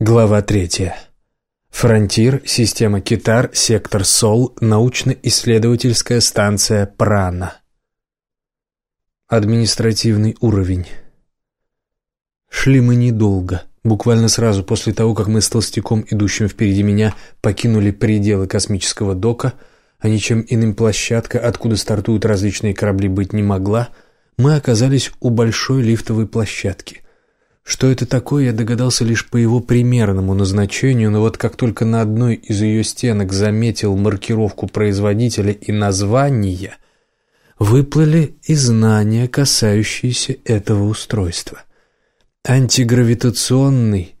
Глава третья. Фронтир, система Китар, сектор Сол, научно-исследовательская станция Прана. Административный уровень. Шли мы недолго. Буквально сразу после того, как мы с толстяком, идущим впереди меня, покинули пределы космического дока, а ничем иным площадка, откуда стартуют различные корабли, быть не могла, мы оказались у большой лифтовой площадки – что это такое, я догадался лишь по его примерному назначению, но вот как только на одной из ее стенок заметил маркировку производителя и название, выплыли и знания, касающиеся этого устройства. Антигравитационный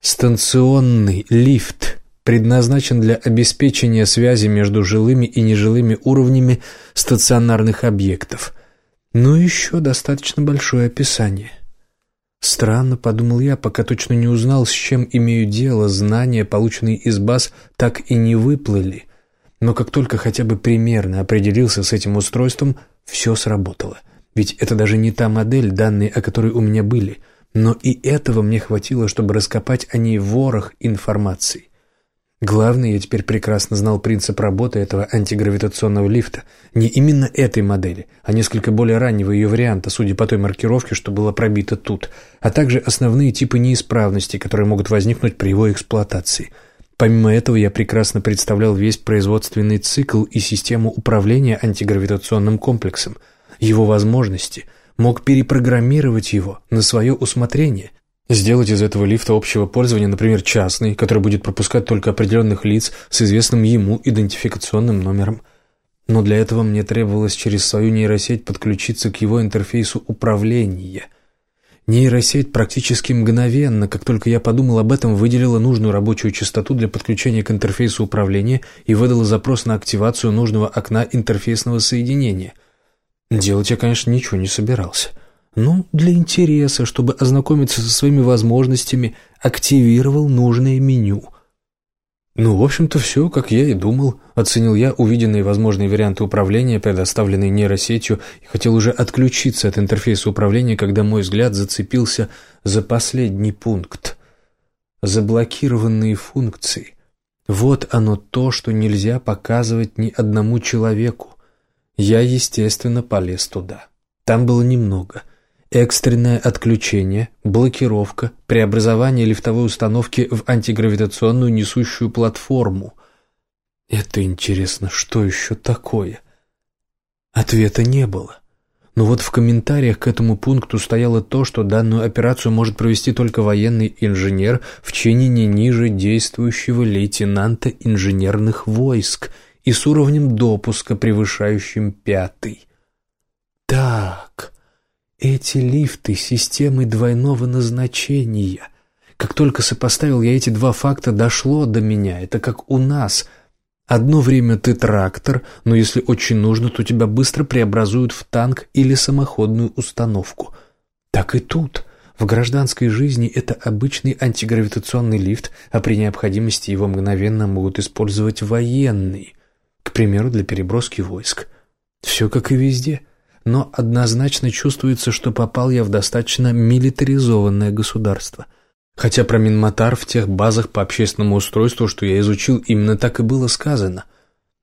станционный лифт предназначен для обеспечения связи между жилыми и нежилыми уровнями стационарных объектов. Но еще достаточно большое описание – Странно, подумал я, пока точно не узнал, с чем имею дело, знания, полученные из баз, так и не выплыли. Но как только хотя бы примерно определился с этим устройством, все сработало. Ведь это даже не та модель, данные о которой у меня были. Но и этого мне хватило, чтобы раскопать о ней ворох информации. Главное, я теперь прекрасно знал принцип работы этого антигравитационного лифта. Не именно этой модели, а несколько более раннего ее варианта, судя по той маркировке, что было пробито тут, а также основные типы неисправностей, которые могут возникнуть при его эксплуатации. Помимо этого, я прекрасно представлял весь производственный цикл и систему управления антигравитационным комплексом, его возможности, мог перепрограммировать его на свое усмотрение – Сделать из этого лифта общего пользования, например, частный, который будет пропускать только определенных лиц с известным ему идентификационным номером. Но для этого мне требовалось через свою нейросеть подключиться к его интерфейсу управления. Нейросеть практически мгновенно, как только я подумал об этом, выделила нужную рабочую частоту для подключения к интерфейсу управления и выдала запрос на активацию нужного окна интерфейсного соединения. Делать я, конечно, ничего не собирался. Ну, для интереса, чтобы ознакомиться со своими возможностями, активировал нужное меню. Ну, в общем-то, все, как я и думал. Оценил я увиденные возможные варианты управления, предоставленные нейросетью, и хотел уже отключиться от интерфейса управления, когда мой взгляд зацепился за последний пункт. Заблокированные функции. Вот оно то, что нельзя показывать ни одному человеку. Я, естественно, полез туда. Там было немного — экстренное отключение, блокировка, преобразование лифтовой установки в антигравитационную несущую платформу. Это интересно, что еще такое? Ответа не было. Но вот в комментариях к этому пункту стояло то, что данную операцию может провести только военный инженер в чине не ниже действующего лейтенанта инженерных войск и с уровнем допуска, превышающим пятый. Так, эти лифты системы двойного назначения. Как только сопоставил я эти два факта, дошло до меня. Это как у нас. Одно время ты трактор, но если очень нужно, то тебя быстро преобразуют в танк или самоходную установку. Так и тут. В гражданской жизни это обычный антигравитационный лифт, а при необходимости его мгновенно могут использовать военные. К примеру, для переброски войск. Все как и везде – но однозначно чувствуется, что попал я в достаточно милитаризованное государство. Хотя про Минматар в тех базах по общественному устройству, что я изучил, именно так и было сказано.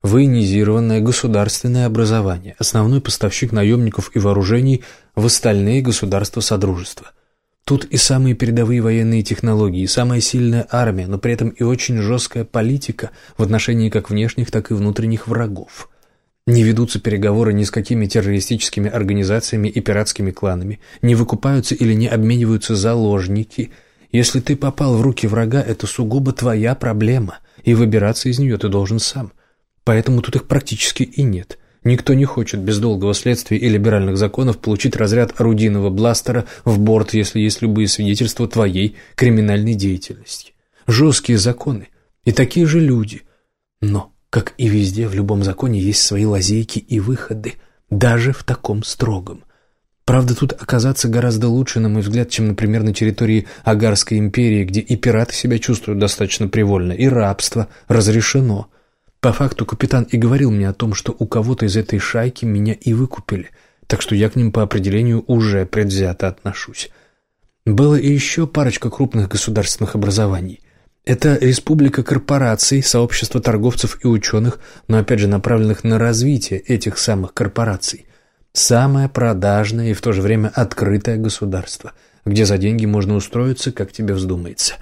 Военизированное государственное образование, основной поставщик наемников и вооружений в остальные государства Содружества. Тут и самые передовые военные технологии, и самая сильная армия, но при этом и очень жесткая политика в отношении как внешних, так и внутренних врагов. Не ведутся переговоры ни с какими террористическими организациями и пиратскими кланами, не выкупаются или не обмениваются заложники. Если ты попал в руки врага, это сугубо твоя проблема, и выбираться из нее ты должен сам. Поэтому тут их практически и нет. Никто не хочет без долгого следствия и либеральных законов получить разряд орудийного бластера в борт, если есть любые свидетельства твоей криминальной деятельности. Жесткие законы и такие же люди. Но как и везде, в любом законе есть свои лазейки и выходы, даже в таком строгом. Правда, тут оказаться гораздо лучше, на мой взгляд, чем, например, на территории Агарской империи, где и пираты себя чувствуют достаточно привольно, и рабство разрешено. По факту капитан и говорил мне о том, что у кого-то из этой шайки меня и выкупили, так что я к ним по определению уже предвзято отношусь. Было и еще парочка крупных государственных образований. Это республика корпораций, сообщество торговцев и ученых, но опять же направленных на развитие этих самых корпораций. Самое продажное и в то же время открытое государство, где за деньги можно устроиться, как тебе вздумается.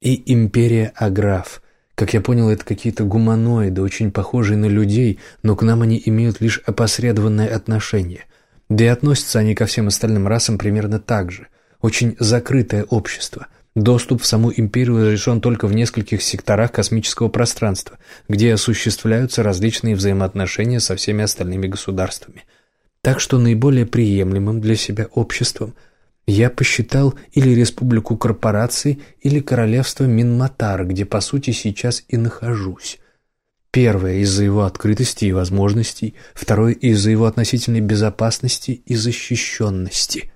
И империя Аграф. Как я понял, это какие-то гуманоиды, очень похожие на людей, но к нам они имеют лишь опосредованное отношение. Да и относятся они ко всем остальным расам примерно так же. Очень закрытое общество. Доступ в саму империю разрешен только в нескольких секторах космического пространства, где осуществляются различные взаимоотношения со всеми остальными государствами. Так что наиболее приемлемым для себя обществом я посчитал или республику корпораций, или королевство Минматар, где по сути сейчас и нахожусь. Первое из-за его открытости и возможностей, второе из-за его относительной безопасности и защищенности –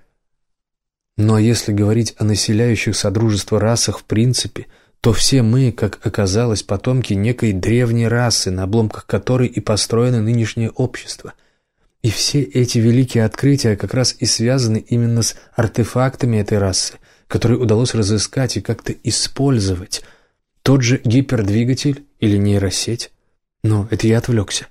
но если говорить о населяющих Содружество расах в принципе, то все мы, как оказалось, потомки некой древней расы, на обломках которой и построено нынешнее общество. И все эти великие открытия как раз и связаны именно с артефактами этой расы, которые удалось разыскать и как-то использовать. Тот же гипердвигатель или нейросеть. Но это я отвлекся.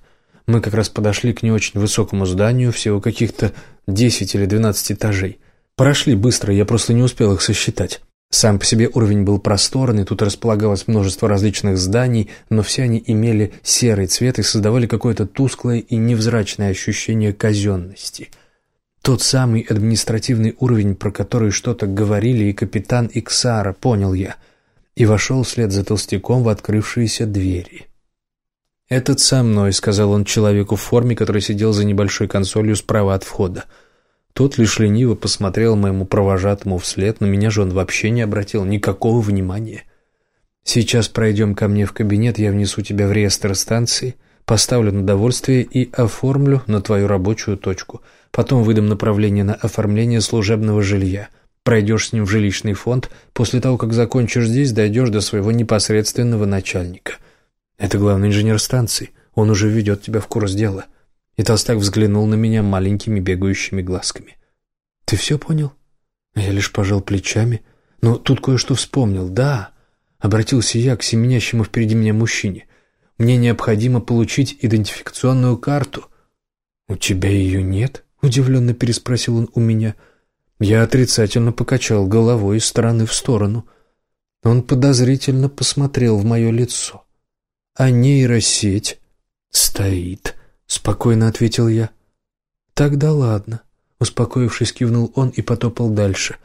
Мы как раз подошли к не очень высокому зданию, всего каких-то 10 или 12 этажей – Прошли быстро, я просто не успел их сосчитать. Сам по себе уровень был просторный, тут располагалось множество различных зданий, но все они имели серый цвет и создавали какое-то тусклое и невзрачное ощущение казенности. Тот самый административный уровень, про который что-то говорили и капитан Иксара, понял я, и вошел вслед за толстяком в открывшиеся двери. «Этот со мной», — сказал он человеку в форме, который сидел за небольшой консолью справа от входа. Тот лишь лениво посмотрел моему провожатому вслед, но меня же он вообще не обратил никакого внимания. «Сейчас пройдем ко мне в кабинет, я внесу тебя в реестр станции, поставлю на довольствие и оформлю на твою рабочую точку. Потом выдам направление на оформление служебного жилья. Пройдешь с ним в жилищный фонд, после того, как закончишь здесь, дойдешь до своего непосредственного начальника. Это главный инженер станции, он уже введет тебя в курс дела». И толстяк взглянул на меня маленькими бегающими глазками. «Ты все понял?» Я лишь пожал плечами. Но тут кое-что вспомнил. «Да!» — обратился я к семенящему впереди меня мужчине. «Мне необходимо получить идентификационную карту». «У тебя ее нет?» — удивленно переспросил он у меня. Я отрицательно покачал головой из стороны в сторону. Он подозрительно посмотрел в мое лицо. А нейросеть стоит спокойно ответил я. Тогда ладно, успокоившись, кивнул он и потопал дальше.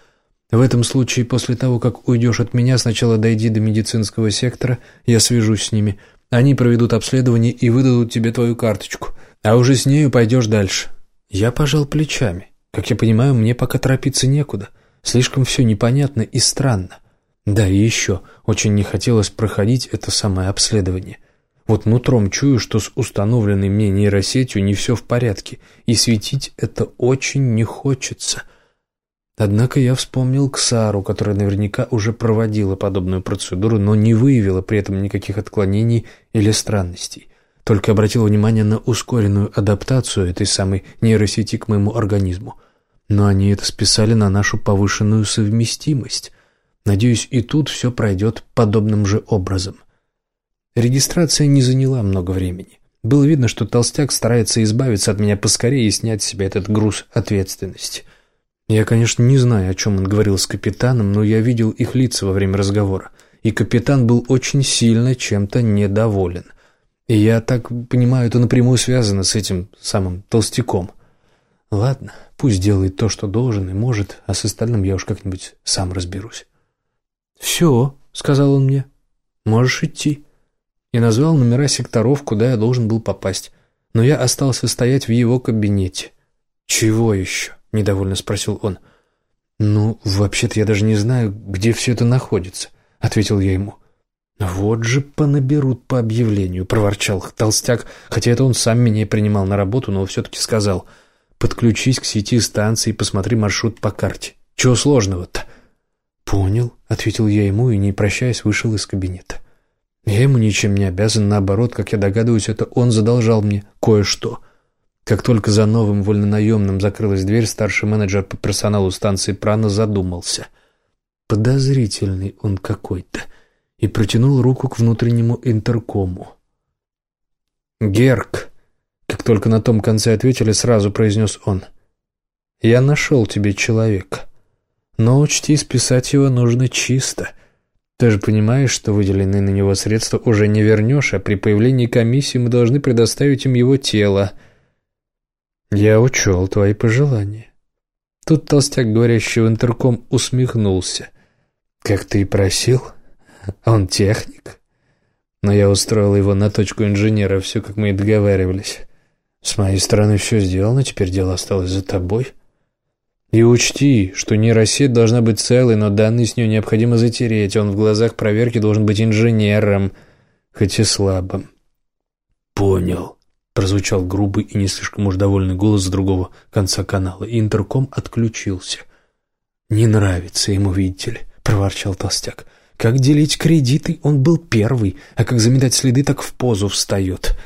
В этом случае, после того, как уйдешь от меня, сначала дойди до медицинского сектора, я свяжусь с ними. Они проведут обследование и выдадут тебе твою карточку, а уже с нею пойдешь дальше. Я пожал плечами. Как я понимаю, мне пока торопиться некуда. Слишком все непонятно и странно. Да, и еще, очень не хотелось проходить это самое обследование. Вот нутром чую, что с установленной мне нейросетью не все в порядке, и светить это очень не хочется. Однако я вспомнил Ксару, которая наверняка уже проводила подобную процедуру, но не выявила при этом никаких отклонений или странностей. Только обратила внимание на ускоренную адаптацию этой самой нейросети к моему организму. Но они это списали на нашу повышенную совместимость. Надеюсь, и тут все пройдет подобным же образом. Регистрация не заняла много времени. Было видно, что толстяк старается избавиться от меня поскорее и снять с себя этот груз ответственности. Я, конечно, не знаю, о чем он говорил с капитаном, но я видел их лица во время разговора, и капитан был очень сильно чем-то недоволен. И я так понимаю, это напрямую связано с этим самым толстяком. Ладно, пусть делает то, что должен и может, а с остальным я уж как-нибудь сам разберусь. «Все», — сказал он мне, — «можешь идти» и назвал номера секторов, куда я должен был попасть. Но я остался стоять в его кабинете. «Чего еще?» – недовольно спросил он. «Ну, вообще-то я даже не знаю, где все это находится», – ответил я ему. «Вот же понаберут по объявлению», – проворчал толстяк, хотя это он сам меня принимал на работу, но все-таки сказал. «Подключись к сети станции и посмотри маршрут по карте. Чего сложного-то?» «Понял», — ответил я ему и, не прощаясь, вышел из кабинета. Я ему ничем не обязан, наоборот, как я догадываюсь, это он задолжал мне кое-что. Как только за новым вольнонаемным закрылась дверь, старший менеджер по персоналу станции Прана задумался. Подозрительный он какой-то. И протянул руку к внутреннему интеркому. «Герк», как только на том конце ответили, сразу произнес он. «Я нашел тебе человека. Но учти, списать его нужно чисто. Ты же понимаешь, что выделенные на него средства уже не вернешь, а при появлении комиссии мы должны предоставить им его тело. Я учел твои пожелания». Тут толстяк, говорящий в интерком, усмехнулся. «Как ты и просил. Он техник. Но я устроил его на точку инженера, все, как мы и договаривались. С моей стороны все сделано, теперь дело осталось за тобой. И учти, что нейросеть должна быть целой, но данные с нее необходимо затереть. Он в глазах проверки должен быть инженером, хоть и слабым». «Понял», — прозвучал грубый и не слишком уж довольный голос с другого конца канала, и интерком отключился. «Не нравится ему, видите ли» проворчал толстяк. «Как делить кредиты? Он был первый, а как заметать следы, так в позу встает.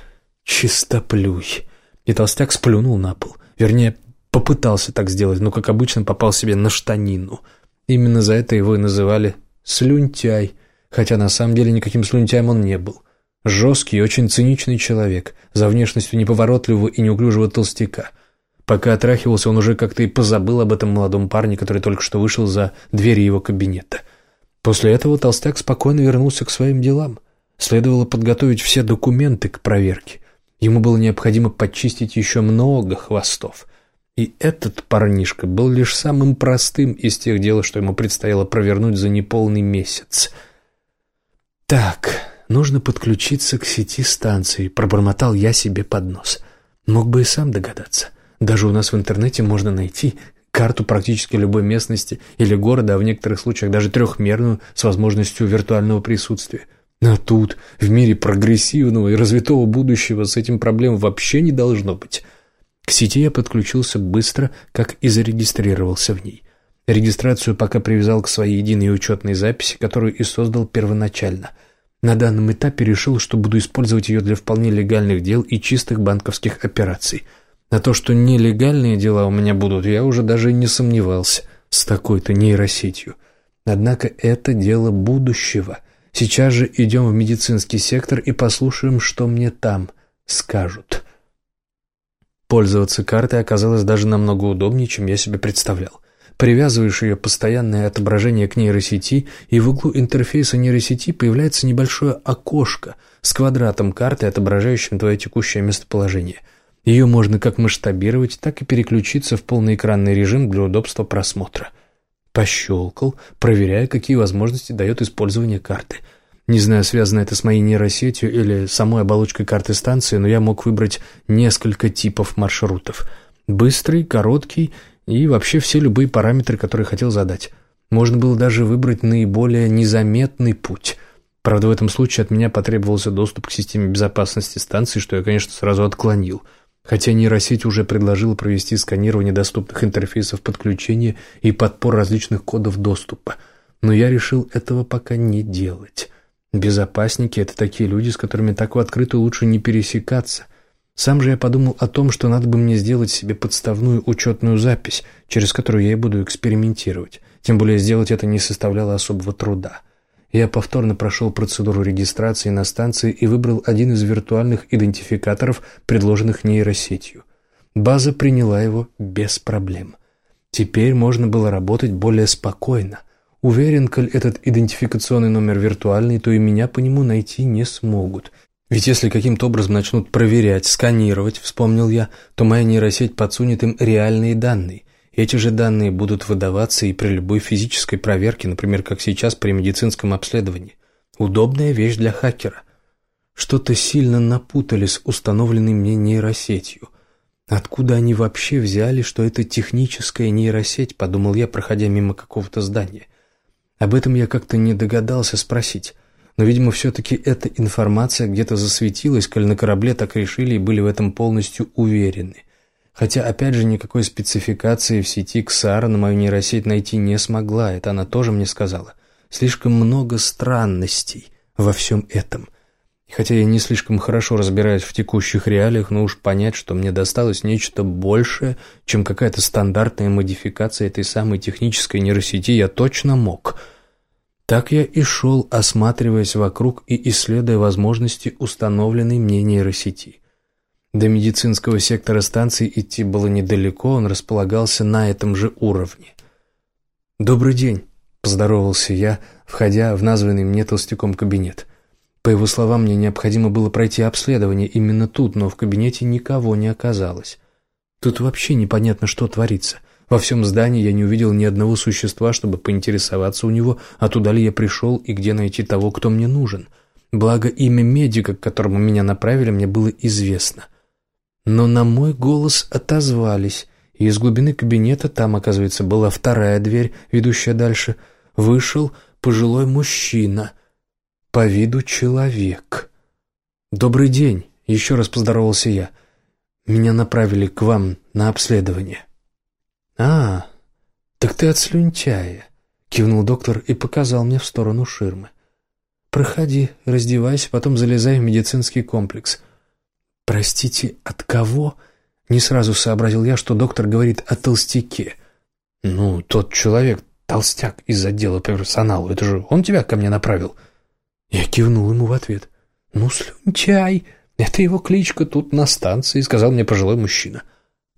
Чистоплюй!» И толстяк сплюнул на пол. Вернее, попытался так сделать, но, как обычно, попал себе на штанину. Именно за это его и называли «слюнтяй», хотя на самом деле никаким слюнтяем он не был. Жесткий и очень циничный человек, за внешностью неповоротливого и неуклюжего толстяка – Пока отряхивался, он уже как-то и позабыл об этом молодом парне, который только что вышел за двери его кабинета. После этого толстяк спокойно вернулся к своим делам. Следовало подготовить все документы к проверке. Ему было необходимо почистить еще много хвостов. И этот парнишка был лишь самым простым из тех дел, что ему предстояло провернуть за неполный месяц. «Так, нужно подключиться к сети станции», — пробормотал я себе под нос. Мог бы и сам догадаться. Даже у нас в интернете можно найти карту практически любой местности или города, а в некоторых случаях даже трехмерную с возможностью виртуального присутствия. А тут, в мире прогрессивного и развитого будущего, с этим проблем вообще не должно быть. К сети я подключился быстро, как и зарегистрировался в ней. Регистрацию пока привязал к своей единой учетной записи, которую и создал первоначально. На данном этапе решил, что буду использовать ее для вполне легальных дел и чистых банковских операций – на то, что нелегальные дела у меня будут, я уже даже не сомневался с такой-то нейросетью. Однако это дело будущего. Сейчас же идем в медицинский сектор и послушаем, что мне там скажут. Пользоваться картой оказалось даже намного удобнее, чем я себе представлял. Привязываешь ее постоянное отображение к нейросети, и в углу интерфейса нейросети появляется небольшое окошко с квадратом карты, отображающим твое текущее местоположение – ее можно как масштабировать, так и переключиться в полноэкранный режим для удобства просмотра. Пощелкал, проверяя, какие возможности дает использование карты. Не знаю, связано это с моей нейросетью или самой оболочкой карты станции, но я мог выбрать несколько типов маршрутов. Быстрый, короткий и вообще все любые параметры, которые хотел задать. Можно было даже выбрать наиболее незаметный путь. Правда, в этом случае от меня потребовался доступ к системе безопасности станции, что я, конечно, сразу отклонил – Хотя нейросеть уже предложила провести сканирование доступных интерфейсов подключения и подпор различных кодов доступа. Но я решил этого пока не делать. Безопасники — это такие люди, с которыми так в открытую лучше не пересекаться. Сам же я подумал о том, что надо бы мне сделать себе подставную учетную запись, через которую я и буду экспериментировать. Тем более сделать это не составляло особого труда. Я повторно прошел процедуру регистрации на станции и выбрал один из виртуальных идентификаторов, предложенных нейросетью. База приняла его без проблем. Теперь можно было работать более спокойно. Уверен, коль этот идентификационный номер виртуальный, то и меня по нему найти не смогут. Ведь если каким-то образом начнут проверять, сканировать, вспомнил я, то моя нейросеть подсунет им реальные данные, эти же данные будут выдаваться и при любой физической проверке, например, как сейчас при медицинском обследовании. Удобная вещь для хакера. Что-то сильно напутали с установленной мне нейросетью. Откуда они вообще взяли, что это техническая нейросеть, подумал я, проходя мимо какого-то здания. Об этом я как-то не догадался спросить. Но, видимо, все-таки эта информация где-то засветилась, коль на корабле так решили и были в этом полностью уверены. Хотя, опять же, никакой спецификации в сети Ксара на мою нейросеть найти не смогла, это она тоже мне сказала. Слишком много странностей во всем этом. Хотя я не слишком хорошо разбираюсь в текущих реалиях, но уж понять, что мне досталось нечто большее, чем какая-то стандартная модификация этой самой технической нейросети, я точно мог. Так я и шел, осматриваясь вокруг и исследуя возможности установленной мне нейросети. До медицинского сектора станции идти было недалеко, он располагался на этом же уровне. «Добрый день», — поздоровался я, входя в названный мне толстяком кабинет. По его словам, мне необходимо было пройти обследование именно тут, но в кабинете никого не оказалось. Тут вообще непонятно, что творится. Во всем здании я не увидел ни одного существа, чтобы поинтересоваться у него, оттуда ли я пришел и где найти того, кто мне нужен. Благо, имя медика, к которому меня направили, мне было известно — но на мой голос отозвались, и из глубины кабинета, там, оказывается, была вторая дверь, ведущая дальше, вышел пожилой мужчина, по виду человек. «Добрый день», — еще раз поздоровался я. «Меня направили к вам на обследование». «А, так ты от слюнтяя», — кивнул доктор и показал мне в сторону ширмы. «Проходи, раздевайся, потом залезай в медицинский комплекс». «Простите, от кого?» Не сразу сообразил я, что доктор говорит о толстяке. «Ну, тот человек, толстяк из отдела персонала, это же он тебя ко мне направил?» Я кивнул ему в ответ. «Ну, слюнтяй, это его кличка тут на станции», — сказал мне пожилой мужчина.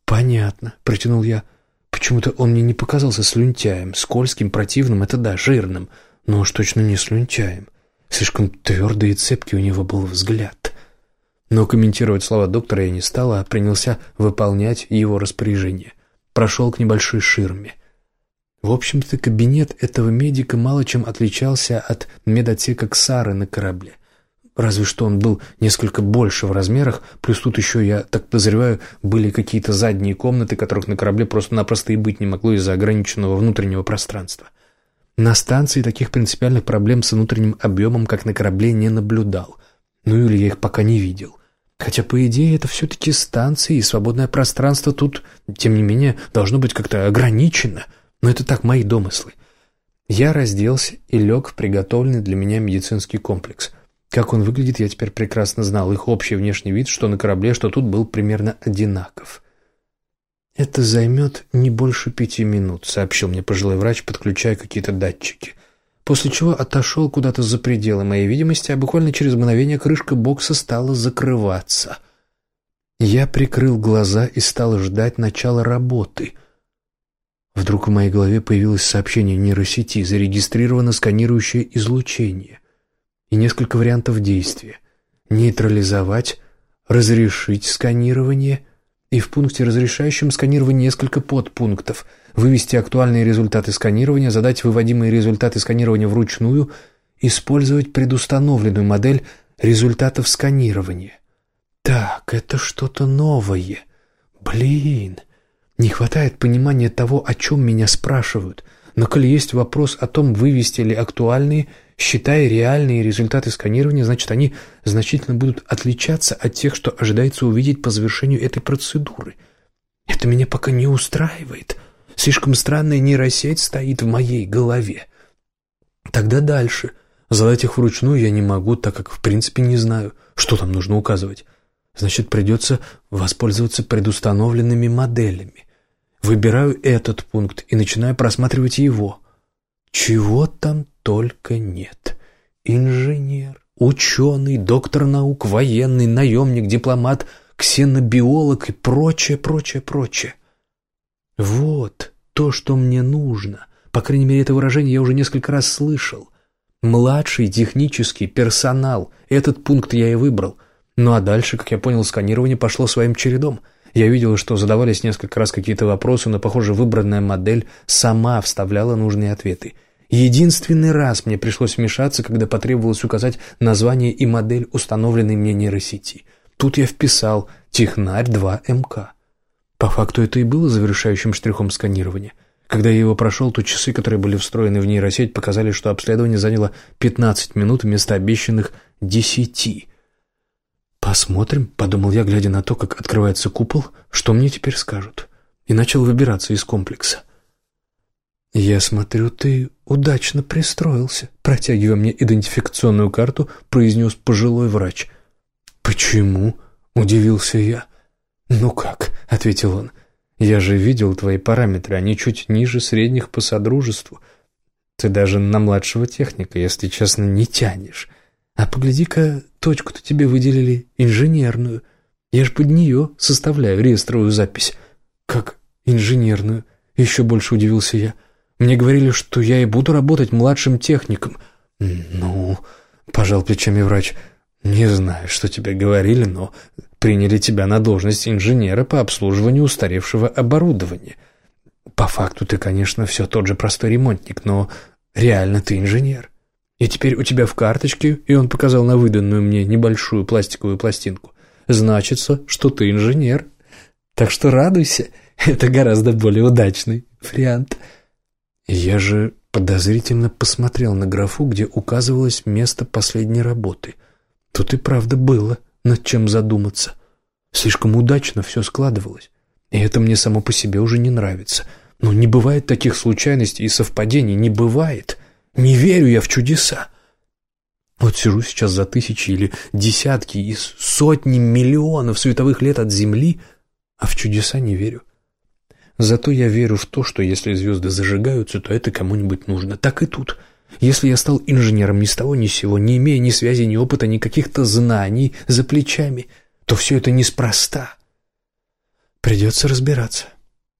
«Понятно», — протянул я. «Почему-то он мне не показался слюнтяем, скользким, противным, это да, жирным, но уж точно не слюнтяем. Слишком твердый и цепкий у него был взгляд». Но комментировать слова доктора я не стал, а принялся выполнять его распоряжение. Прошел к небольшой ширме. В общем-то, кабинет этого медика мало чем отличался от медотека Ксары на корабле. Разве что он был несколько больше в размерах, плюс тут еще, я так подозреваю, были какие-то задние комнаты, которых на корабле просто-напросто и быть не могло из-за ограниченного внутреннего пространства. На станции таких принципиальных проблем с внутренним объемом, как на корабле, не наблюдал. Ну или я их пока не видел. Хотя, по идее, это все-таки станция, и свободное пространство тут, тем не менее, должно быть как-то ограничено. Но это так, мои домыслы. Я разделся и лег в приготовленный для меня медицинский комплекс. Как он выглядит, я теперь прекрасно знал. Их общий внешний вид, что на корабле, что тут, был примерно одинаков. «Это займет не больше пяти минут», — сообщил мне пожилой врач, подключая какие-то датчики после чего отошел куда-то за пределы моей видимости, а буквально через мгновение крышка бокса стала закрываться. Я прикрыл глаза и стал ждать начала работы. Вдруг в моей голове появилось сообщение нейросети, зарегистрировано сканирующее излучение и несколько вариантов действия. Нейтрализовать, разрешить сканирование — и в пункте разрешающем сканирование несколько подпунктов, вывести актуальные результаты сканирования, задать выводимые результаты сканирования вручную, использовать предустановленную модель результатов сканирования. Так, это что-то новое. Блин, не хватает понимания того, о чем меня спрашивают. Но коли есть вопрос о том, вывести ли актуальные, считая реальные результаты сканирования, значит, они значительно будут отличаться от тех, что ожидается увидеть по завершению этой процедуры. Это меня пока не устраивает. Слишком странная нейросеть стоит в моей голове. Тогда дальше. Задать их вручную я не могу, так как в принципе не знаю, что там нужно указывать. Значит, придется воспользоваться предустановленными моделями. Выбираю этот пункт и начинаю просматривать его. Чего там только нет. Инженер, ученый, доктор наук, военный, наемник, дипломат, ксенобиолог и прочее, прочее, прочее. Вот то, что мне нужно. По крайней мере, это выражение я уже несколько раз слышал. Младший технический персонал. Этот пункт я и выбрал. Ну а дальше, как я понял, сканирование пошло своим чередом – я видел, что задавались несколько раз какие-то вопросы, но, похоже, выбранная модель сама вставляла нужные ответы. Единственный раз мне пришлось вмешаться, когда потребовалось указать название и модель установленной мне нейросети. Тут я вписал «Технарь 2МК». По факту это и было завершающим штрихом сканирования. Когда я его прошел, то часы, которые были встроены в нейросеть, показали, что обследование заняло 15 минут вместо обещанных 10. «Посмотрим», — подумал я, глядя на то, как открывается купол, что мне теперь скажут, и начал выбираться из комплекса. «Я смотрю, ты удачно пристроился», — протягивая мне идентификационную карту, произнес пожилой врач. «Почему?» — удивился я. «Ну как?» — ответил он. «Я же видел твои параметры, они чуть ниже средних по содружеству. Ты даже на младшего техника, если честно, не тянешь. А погляди-ка, точку-то тебе выделили инженерную. Я ж под нее составляю реестровую запись». «Как инженерную?» — еще больше удивился я. «Мне говорили, что я и буду работать младшим техником». «Ну...» — пожал плечами врач. «Не знаю, что тебе говорили, но приняли тебя на должность инженера по обслуживанию устаревшего оборудования. По факту ты, конечно, все тот же простой ремонтник, но реально ты инженер. И теперь у тебя в карточке, и он показал на выданную мне небольшую пластиковую пластинку, значится, что ты инженер. Так что радуйся, это гораздо более удачный вариант». Я же подозрительно посмотрел на графу, где указывалось место последней работы. Тут и правда было над чем задуматься. Слишком удачно все складывалось. И это мне само по себе уже не нравится. Но не бывает таких случайностей и совпадений, не бывает. Не верю я в чудеса. Вот сижу сейчас за тысячи или десятки и сотни миллионов световых лет от Земли, а в чудеса не верю. Зато я верю в то, что если звезды зажигаются, то это кому-нибудь нужно. Так и тут — если я стал инженером ни с того ни сего, не имея ни связи, ни опыта, ни каких-то знаний за плечами, то все это неспроста. Придется разбираться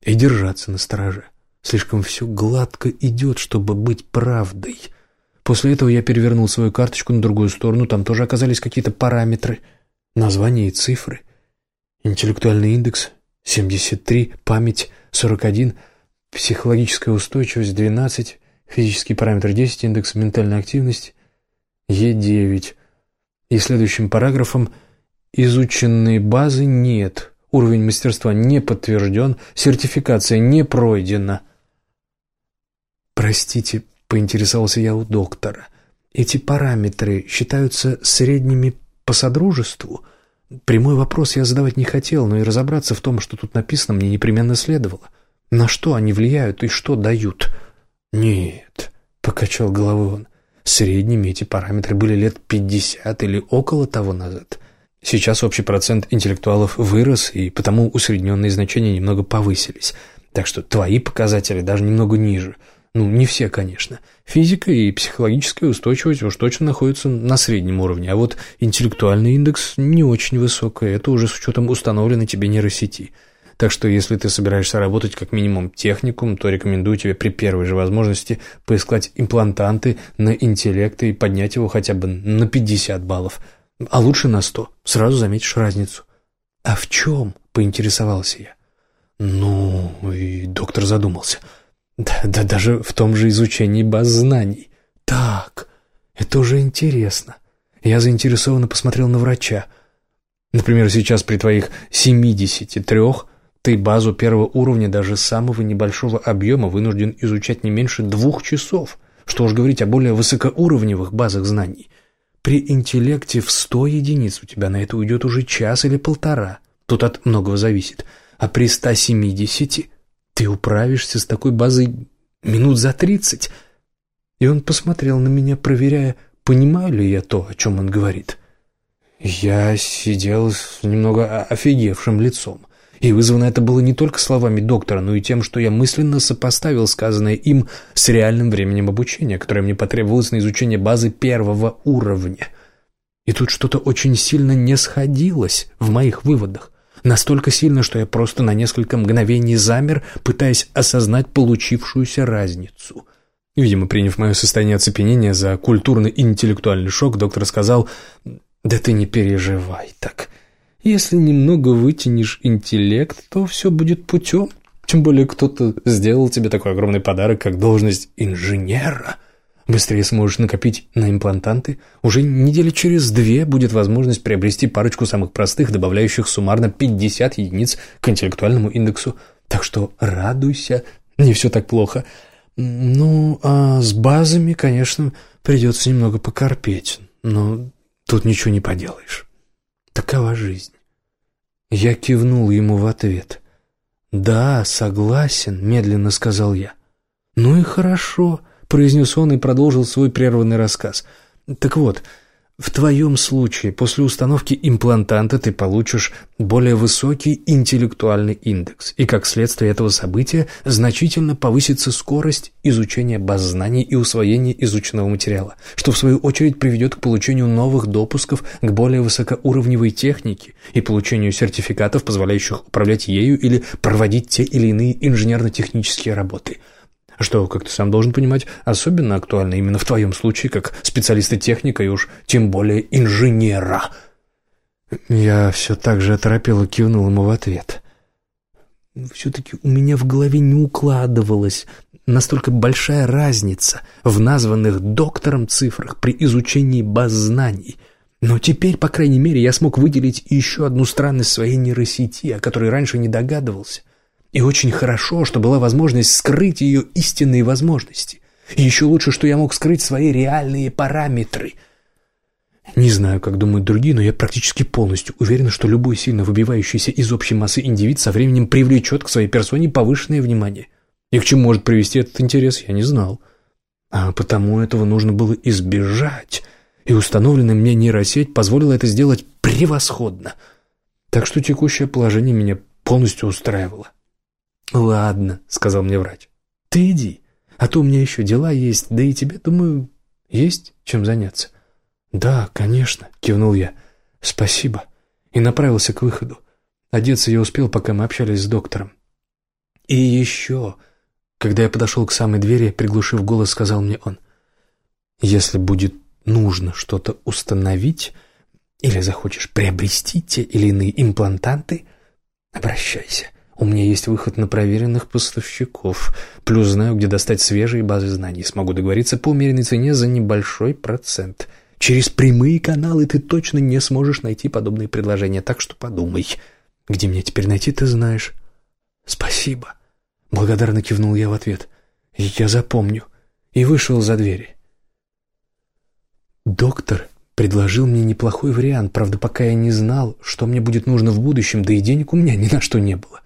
и держаться на страже. Слишком все гладко идет, чтобы быть правдой. После этого я перевернул свою карточку на другую сторону, там тоже оказались какие-то параметры, названия и цифры. Интеллектуальный индекс 73, память 41, психологическая устойчивость 12, Физический параметр 10, индекс ментальной активности Е9. И следующим параграфом «Изученной базы нет, уровень мастерства не подтвержден, сертификация не пройдена». «Простите», — поинтересовался я у доктора, «эти параметры считаются средними по содружеству?» Прямой вопрос я задавать не хотел, но и разобраться в том, что тут написано, мне непременно следовало. На что они влияют и что дают?» «Нет», — покачал головой он, — «средними эти параметры были лет пятьдесят или около того назад. Сейчас общий процент интеллектуалов вырос, и потому усредненные значения немного повысились. Так что твои показатели даже немного ниже. Ну, не все, конечно. Физика и психологическая устойчивость уж точно находятся на среднем уровне, а вот интеллектуальный индекс не очень высокий, это уже с учетом установленной тебе нейросети». Так что если ты собираешься работать как минимум техникум, то рекомендую тебе при первой же возможности поискать имплантанты на интеллект и поднять его хотя бы на 50 баллов. А лучше на 100. Сразу заметишь разницу. «А в чем?» — поинтересовался я. «Ну...» — и доктор задумался. «Да, да даже в том же изучении баз знаний. Так, это уже интересно». Я заинтересованно посмотрел на врача. Например, сейчас при твоих 73 ты базу первого уровня даже самого небольшого объема вынужден изучать не меньше двух часов. Что уж говорить о более высокоуровневых базах знаний. При интеллекте в сто единиц у тебя на это уйдет уже час или полтора. Тут от многого зависит. А при 170 ты управишься с такой базой минут за тридцать. И он посмотрел на меня, проверяя, понимаю ли я то, о чем он говорит. Я сидел с немного офигевшим лицом. И вызвано это было не только словами доктора, но и тем, что я мысленно сопоставил сказанное им с реальным временем обучения, которое мне потребовалось на изучение базы первого уровня. И тут что-то очень сильно не сходилось в моих выводах. Настолько сильно, что я просто на несколько мгновений замер, пытаясь осознать получившуюся разницу. Видимо, приняв мое состояние оцепенения за культурный и интеллектуальный шок, доктор сказал, «Да ты не переживай так. Если немного вытянешь интеллект, то все будет путем. Тем более кто-то сделал тебе такой огромный подарок, как должность инженера. Быстрее сможешь накопить на имплантанты. Уже недели через две будет возможность приобрести парочку самых простых, добавляющих суммарно 50 единиц к интеллектуальному индексу. Так что радуйся, не все так плохо. Ну, а с базами, конечно, придется немного покорпеть, но тут ничего не поделаешь. Такова жизнь. Я кивнул ему в ответ. «Да, согласен», — медленно сказал я. «Ну и хорошо», — произнес он и продолжил свой прерванный рассказ. «Так вот, в твоем случае после установки имплантанта ты получишь более высокий интеллектуальный индекс, и как следствие этого события значительно повысится скорость изучения баз знаний и усвоения изученного материала, что в свою очередь приведет к получению новых допусков к более высокоуровневой технике и получению сертификатов, позволяющих управлять ею или проводить те или иные инженерно-технические работы – что, как ты сам должен понимать, особенно актуально именно в твоем случае, как специалиста техника и уж тем более инженера. Я все так же оторопел и кивнул ему в ответ. Все-таки у меня в голове не укладывалась настолько большая разница в названных доктором цифрах при изучении баз знаний. Но теперь, по крайней мере, я смог выделить еще одну странность своей нейросети, о которой раньше не догадывался. И очень хорошо, что была возможность скрыть ее истинные возможности. И еще лучше, что я мог скрыть свои реальные параметры. Не знаю, как думают другие, но я практически полностью уверен, что любой сильно выбивающийся из общей массы индивид со временем привлечет к своей персоне повышенное внимание. И к чему может привести этот интерес, я не знал. А потому этого нужно было избежать. И установленная мне нейросеть позволила это сделать превосходно. Так что текущее положение меня полностью устраивало. «Ладно», — сказал мне врач. «Ты иди, а то у меня еще дела есть, да и тебе, думаю, есть чем заняться». «Да, конечно», — кивнул я. «Спасибо». И направился к выходу. Одеться я успел, пока мы общались с доктором. «И еще...» Когда я подошел к самой двери, приглушив голос, сказал мне он. «Если будет нужно что-то установить или захочешь приобрести те или иные имплантанты, обращайся». У меня есть выход на проверенных поставщиков. Плюс знаю, где достать свежие базы знаний. Смогу договориться по умеренной цене за небольшой процент. Через прямые каналы ты точно не сможешь найти подобные предложения, так что подумай. Где меня теперь найти, ты знаешь. Спасибо. Благодарно кивнул я в ответ. Я запомню. И вышел за дверь. Доктор предложил мне неплохой вариант, правда, пока я не знал, что мне будет нужно в будущем, да и денег у меня ни на что не было.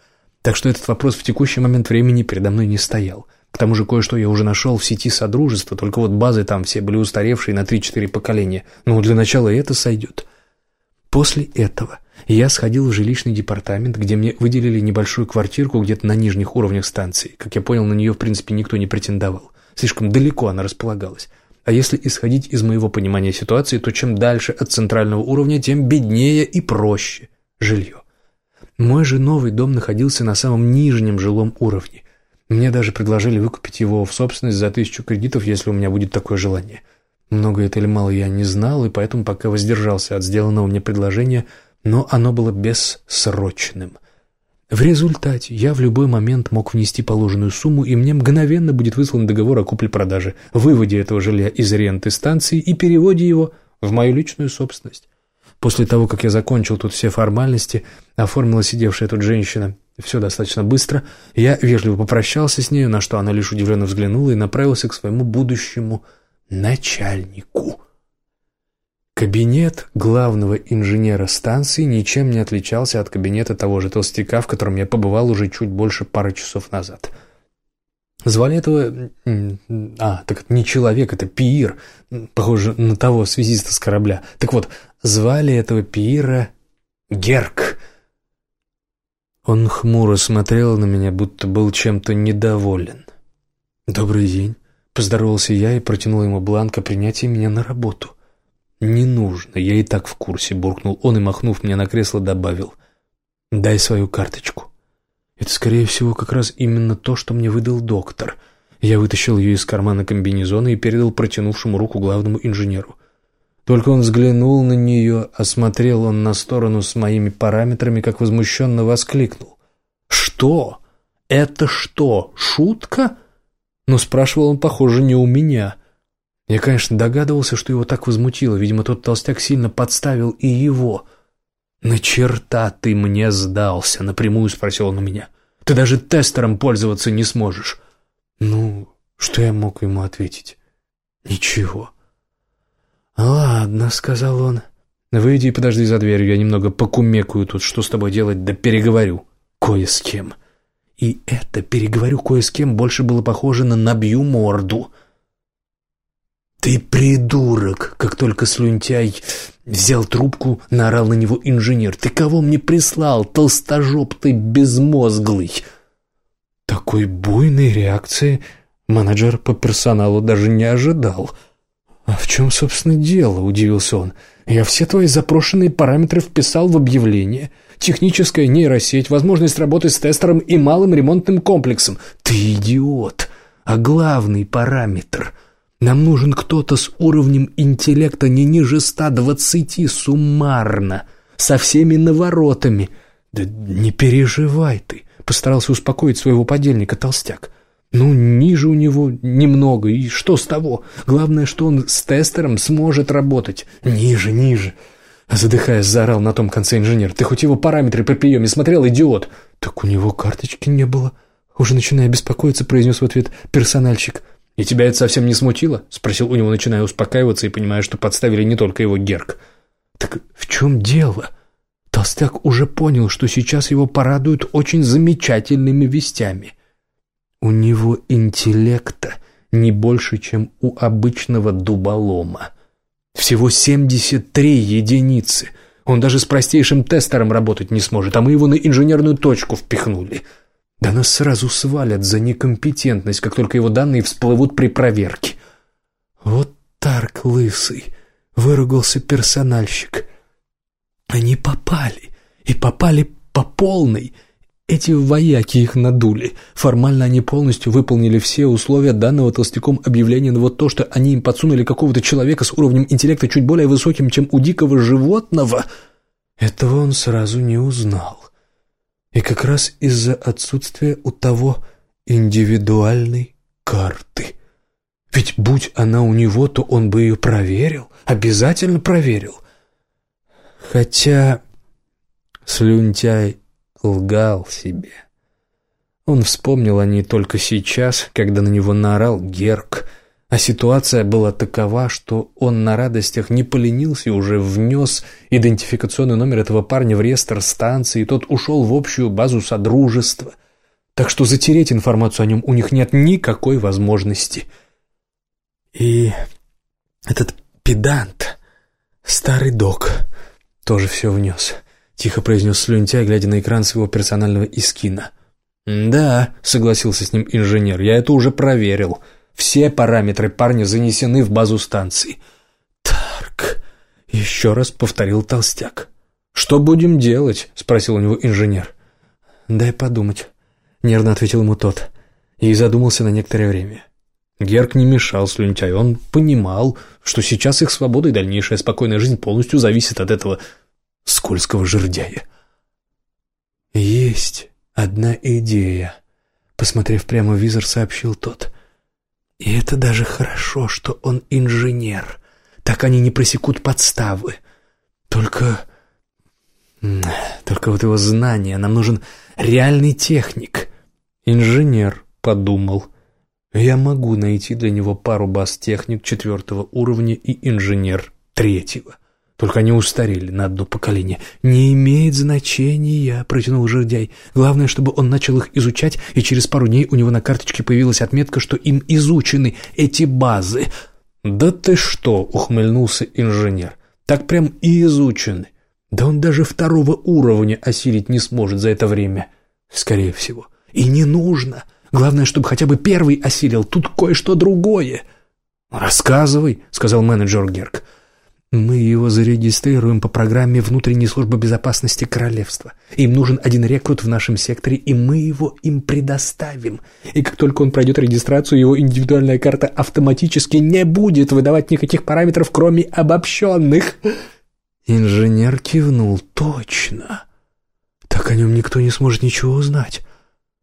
Так что этот вопрос в текущий момент времени передо мной не стоял. К тому же кое-что я уже нашел в сети Содружества, только вот базы там все были устаревшие на 3-4 поколения. Но для начала это сойдет. После этого я сходил в жилищный департамент, где мне выделили небольшую квартирку где-то на нижних уровнях станции. Как я понял, на нее в принципе никто не претендовал. Слишком далеко она располагалась. А если исходить из моего понимания ситуации, то чем дальше от центрального уровня, тем беднее и проще жилье. Мой же новый дом находился на самом нижнем жилом уровне. Мне даже предложили выкупить его в собственность за тысячу кредитов, если у меня будет такое желание. Много это или мало я не знал, и поэтому пока воздержался от сделанного мне предложения, но оно было бессрочным. В результате я в любой момент мог внести положенную сумму, и мне мгновенно будет выслан договор о купле-продаже, выводе этого жилья из ренты станции и переводе его в мою личную собственность. После того, как я закончил тут все формальности, оформила сидевшая тут женщина все достаточно быстро, я вежливо попрощался с нею, на что она лишь удивленно взглянула и направился к своему будущему начальнику. Кабинет главного инженера станции ничем не отличался от кабинета того же толстяка, в котором я побывал уже чуть больше пары часов назад. Звали этого... А, так это не человек, это Пиир, похоже на того связиста с корабля. Так вот, звали этого Пиира Герк. Он хмуро смотрел на меня, будто был чем-то недоволен. «Добрый день», — поздоровался я и протянул ему бланк о принятии меня на работу. «Не нужно, я и так в курсе», — буркнул он и, махнув мне на кресло, добавил. «Дай свою карточку». Это, скорее всего, как раз именно то, что мне выдал доктор. Я вытащил ее из кармана комбинезона и передал протянувшему руку главному инженеру. Только он взглянул на нее, осмотрел он на сторону с моими параметрами, как возмущенно воскликнул. «Что? Это что, шутка?» Но спрашивал он, похоже, не у меня. Я, конечно, догадывался, что его так возмутило. Видимо, тот толстяк сильно подставил и его. «На черта ты мне сдался?» — напрямую спросил он у меня. «Ты даже тестером пользоваться не сможешь». «Ну, что я мог ему ответить?» «Ничего». «Ладно», — сказал он. «Выйди и подожди за дверью, я немного покумекаю тут, что с тобой делать, да переговорю. Кое с кем». И это, переговорю кое с кем, больше было похоже на «набью морду». «Ты придурок!» Как только слюнтяй взял трубку, наорал на него инженер. «Ты кого мне прислал, толстожоп ты безмозглый?» Такой буйной реакции менеджер по персоналу даже не ожидал. «А в чем, собственно, дело?» – удивился он. «Я все твои запрошенные параметры вписал в объявление. Техническая нейросеть, возможность работы с тестером и малым ремонтным комплексом. Ты идиот! А главный параметр – нам нужен кто-то с уровнем интеллекта не ниже 120 суммарно, со всеми наворотами. Да не переживай ты, постарался успокоить своего подельника толстяк. Ну, ниже у него немного, и что с того? Главное, что он с тестером сможет работать. Ниже, ниже. Задыхаясь, заорал на том конце инженер. Ты хоть его параметры при приеме смотрел, идиот? Так у него карточки не было. Уже начиная беспокоиться, произнес в ответ персональщик. «И тебя это совсем не смутило?» — спросил у него, начиная успокаиваться и понимая, что подставили не только его Герк. «Так в чем дело?» Толстяк уже понял, что сейчас его порадуют очень замечательными вестями. У него интеллекта не больше, чем у обычного дуболома. Всего 73 единицы. Он даже с простейшим тестером работать не сможет, а мы его на инженерную точку впихнули. Да нас сразу свалят за некомпетентность, как только его данные всплывут при проверке. Вот Тарк лысый, выругался персональщик. Они попали, и попали по полной. Эти вояки их надули. Формально они полностью выполнили все условия данного толстяком объявления, но вот то, что они им подсунули какого-то человека с уровнем интеллекта чуть более высоким, чем у дикого животного, этого он сразу не узнал. И как раз из-за отсутствия у того индивидуальной карты. Ведь будь она у него, то он бы ее проверил, обязательно проверил. Хотя Слюнтяй лгал себе. Он вспомнил о ней только сейчас, когда на него наорал Герк, а ситуация была такова, что он на радостях не поленился и уже внес идентификационный номер этого парня в реестр станции, и тот ушел в общую базу Содружества. Так что затереть информацию о нем у них нет никакой возможности. И этот педант, старый док, тоже все внес. Тихо произнес слюнтяй, глядя на экран своего персонального искина. «Да», — согласился с ним инженер, — «я это уже проверил». Все параметры парня занесены в базу станции. «Тарк», — еще раз повторил толстяк. «Что будем делать?» — спросил у него инженер. «Дай подумать», — нервно ответил ему тот. И задумался на некоторое время. Герк не мешал слюнтяю, он понимал, что сейчас их свобода и дальнейшая спокойная жизнь полностью зависит от этого скользкого жердяя. «Есть одна идея», — посмотрев прямо в визор, сообщил тот. И это даже хорошо, что он инженер. Так они не просекут подставы. Только... Только вот его знания. Нам нужен реальный техник. Инженер подумал. Я могу найти для него пару баз-техник четвертого уровня и инженер третьего. Только они устарели на одно поколение. «Не имеет значения», — протянул жердяй. «Главное, чтобы он начал их изучать, и через пару дней у него на карточке появилась отметка, что им изучены эти базы». «Да ты что!» — ухмыльнулся инженер. «Так прям и изучены. Да он даже второго уровня осилить не сможет за это время. Скорее всего. И не нужно. Главное, чтобы хотя бы первый осилил. Тут кое-что другое». «Рассказывай», — сказал менеджер Герк. Мы его зарегистрируем по программе внутренней службы безопасности королевства. Им нужен один рекрут в нашем секторе, и мы его им предоставим. И как только он пройдет регистрацию, его индивидуальная карта автоматически не будет выдавать никаких параметров, кроме обобщенных. Инженер кивнул. Точно. Так о нем никто не сможет ничего узнать.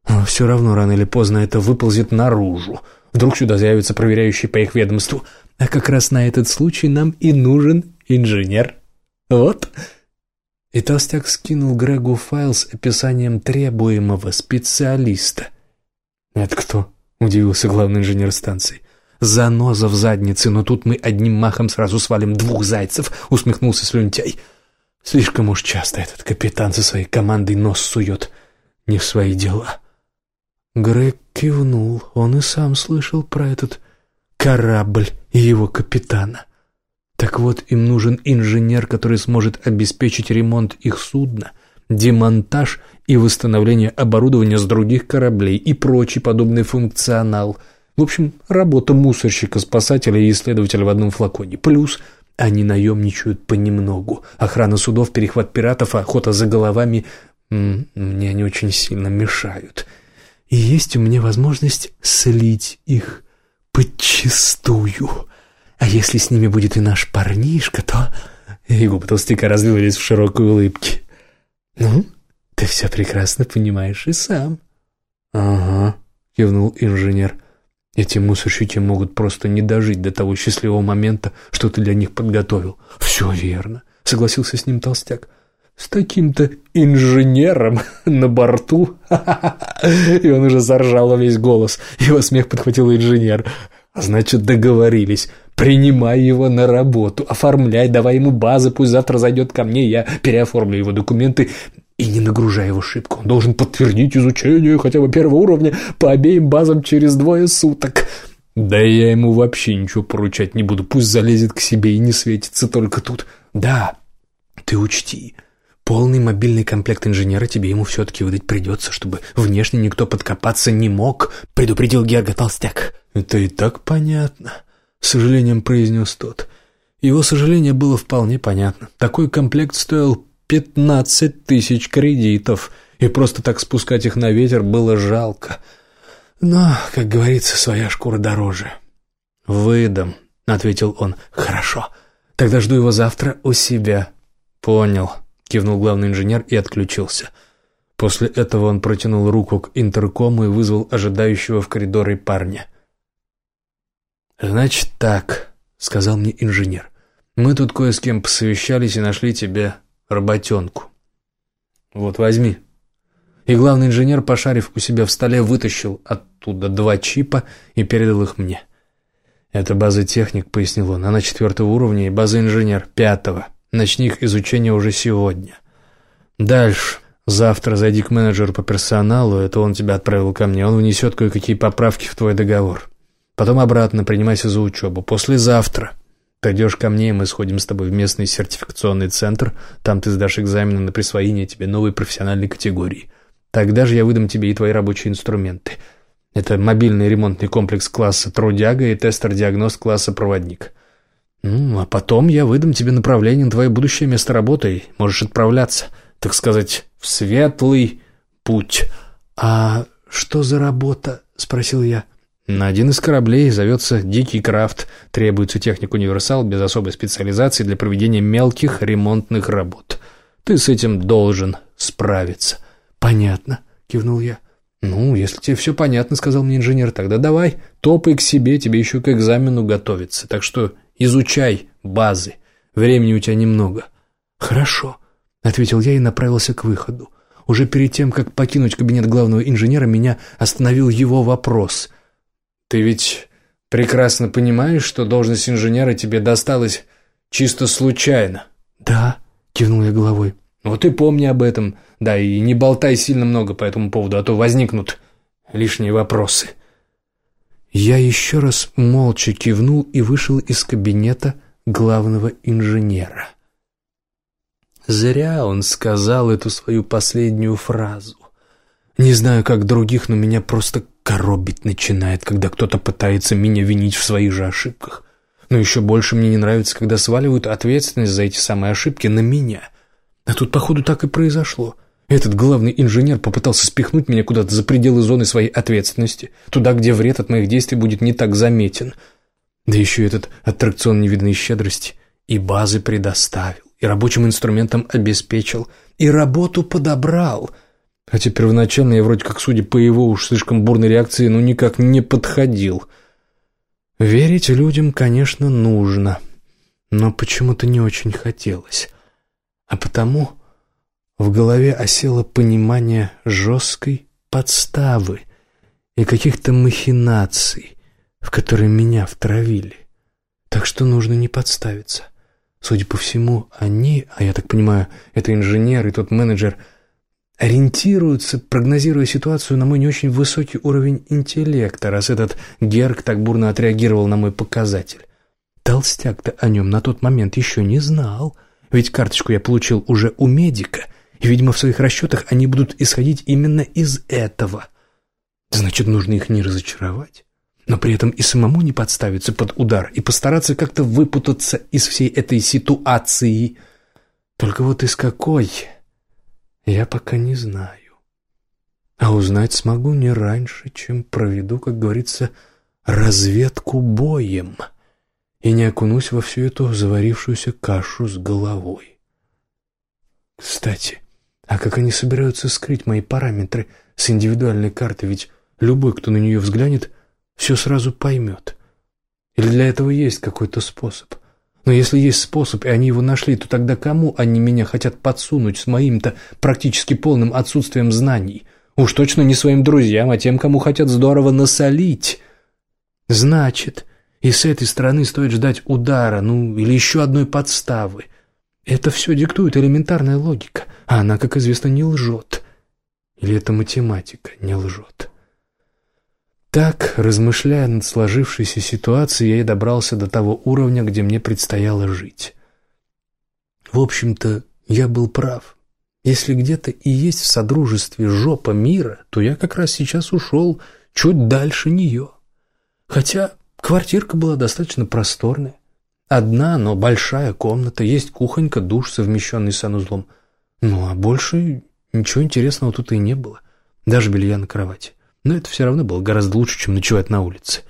Но все равно рано или поздно это выползет наружу. Вдруг сюда заявится проверяющий по их ведомству. А как раз на этот случай нам и нужен инженер. Вот. И толстяк скинул Грегу файл с описанием требуемого специалиста. «Это кто?» — удивился главный инженер станции. «Заноза в заднице, но тут мы одним махом сразу свалим двух зайцев», — усмехнулся Слюнтяй. «Слишком уж часто этот капитан со своей командой нос сует не в свои дела». Грег кивнул. Он и сам слышал про этот корабль и его капитана. Так вот, им нужен инженер, который сможет обеспечить ремонт их судна, демонтаж и восстановление оборудования с других кораблей и прочий подобный функционал. В общем, работа мусорщика, спасателя и исследователя в одном флаконе. Плюс они наемничают понемногу. Охрана судов, перехват пиратов, охота за головами мне они очень сильно мешают. И есть у меня возможность слить их подчистую. А если с ними будет и наш парнишка, то...» И губы толстяка раздвинулись в широкой улыбке. «Ну, ты все прекрасно понимаешь и сам». «Ага», — кивнул инженер. «Эти мусорщики могут просто не дожить до того счастливого момента, что ты для них подготовил». «Все верно», — согласился с ним толстяк. «С таким-то инженером на борту?» И он уже заржал весь голос. Его смех подхватил инженер. «Значит, договорились. Принимай его на работу, оформляй, давай ему базы, пусть завтра зайдет ко мне, я переоформлю его документы и не нагружай его шибко. Он должен подтвердить изучение хотя бы первого уровня по обеим базам через двое суток. Да я ему вообще ничего поручать не буду, пусть залезет к себе и не светится только тут. Да, ты учти, полный мобильный комплект инженера тебе ему все-таки выдать придется, чтобы внешне никто подкопаться не мог, предупредил Герга Толстяк. Это и так понятно с сожалением произнес тот. Его сожаление было вполне понятно. Такой комплект стоил пятнадцать тысяч кредитов, и просто так спускать их на ветер было жалко. Но, как говорится, своя шкура дороже. «Выдам», — ответил он. «Хорошо. Тогда жду его завтра у себя». «Понял», — кивнул главный инженер и отключился. После этого он протянул руку к интеркому и вызвал ожидающего в коридоре парня. «Значит так», — сказал мне инженер. «Мы тут кое с кем посовещались и нашли тебе работенку. Вот возьми». И главный инженер, пошарив у себя в столе, вытащил оттуда два чипа и передал их мне. «Это база техник», — пояснил он. «Она четвертого уровня и база инженер пятого. Начни их изучение уже сегодня. Дальше. Завтра зайди к менеджеру по персоналу, это он тебя отправил ко мне. Он внесет кое-какие поправки в твой договор. Потом обратно принимайся за учебу. Послезавтра придешь ко мне, и мы сходим с тобой в местный сертификационный центр. Там ты сдашь экзамены на присвоение тебе новой профессиональной категории. Тогда же я выдам тебе и твои рабочие инструменты. Это мобильный ремонтный комплекс класса «Трудяга» и тестер-диагност класса «Проводник». Ну, а потом я выдам тебе направление на твое будущее место работы, и можешь отправляться, так сказать, в светлый путь. «А что за работа?» — спросил я. На один из кораблей зовется «Дикий крафт». Требуется техник-универсал без особой специализации для проведения мелких ремонтных работ. Ты с этим должен справиться. «Понятно», — кивнул я. «Ну, если тебе все понятно», — сказал мне инженер, — «тогда давай, топай к себе, тебе еще к экзамену готовиться. Так что изучай базы. Времени у тебя немного». «Хорошо», — ответил я и направился к выходу. Уже перед тем, как покинуть кабинет главного инженера, меня остановил его вопрос — ты ведь прекрасно понимаешь, что должность инженера тебе досталась чисто случайно. Да, кивнул я головой. Вот и помни об этом. Да, и не болтай сильно много по этому поводу, а то возникнут лишние вопросы. Я еще раз молча кивнул и вышел из кабинета главного инженера. Зря он сказал эту свою последнюю фразу. Не знаю, как других, но меня просто коробить начинает, когда кто-то пытается меня винить в своих же ошибках. Но еще больше мне не нравится, когда сваливают ответственность за эти самые ошибки на меня. А тут, походу, так и произошло. Этот главный инженер попытался спихнуть меня куда-то за пределы зоны своей ответственности, туда, где вред от моих действий будет не так заметен. Да еще этот аттракцион невидной щедрости и базы предоставил, и рабочим инструментом обеспечил, и работу подобрал — Хотя первоначально я вроде как, судя по его уж слишком бурной реакции, ну никак не подходил. Верить людям, конечно, нужно, но почему-то не очень хотелось. А потому в голове осело понимание жесткой подставы и каких-то махинаций, в которые меня втравили. Так что нужно не подставиться. Судя по всему, они, а я так понимаю, это инженер и тот менеджер – ориентируются, прогнозируя ситуацию на мой не очень высокий уровень интеллекта, раз этот Герк так бурно отреагировал на мой показатель. Толстяк-то о нем на тот момент еще не знал, ведь карточку я получил уже у медика, и, видимо, в своих расчетах они будут исходить именно из этого. Значит, нужно их не разочаровать, но при этом и самому не подставиться под удар и постараться как-то выпутаться из всей этой ситуации. Только вот из какой, я пока не знаю. А узнать смогу не раньше, чем проведу, как говорится, разведку боем и не окунусь во всю эту заварившуюся кашу с головой. Кстати, а как они собираются скрыть мои параметры с индивидуальной карты, ведь любой, кто на нее взглянет, все сразу поймет. Или для этого есть какой-то способ? Но если есть способ, и они его нашли, то тогда кому они меня хотят подсунуть с моим-то практически полным отсутствием знаний? Уж точно не своим друзьям, а тем, кому хотят здорово насолить. Значит, и с этой стороны стоит ждать удара, ну, или еще одной подставы. Это все диктует элементарная логика, а она, как известно, не лжет. Или это математика не лжет? Так, размышляя над сложившейся ситуацией, я и добрался до того уровня, где мне предстояло жить. В общем-то, я был прав. Если где-то и есть в Содружестве жопа мира, то я как раз сейчас ушел чуть дальше нее. Хотя Квартирка была достаточно просторная. Одна, но большая комната, есть кухонька, душ, совмещенный с санузлом. Ну, а больше ничего интересного тут и не было. Даже белья на кровати. Но это все равно было гораздо лучше, чем ночевать на улице.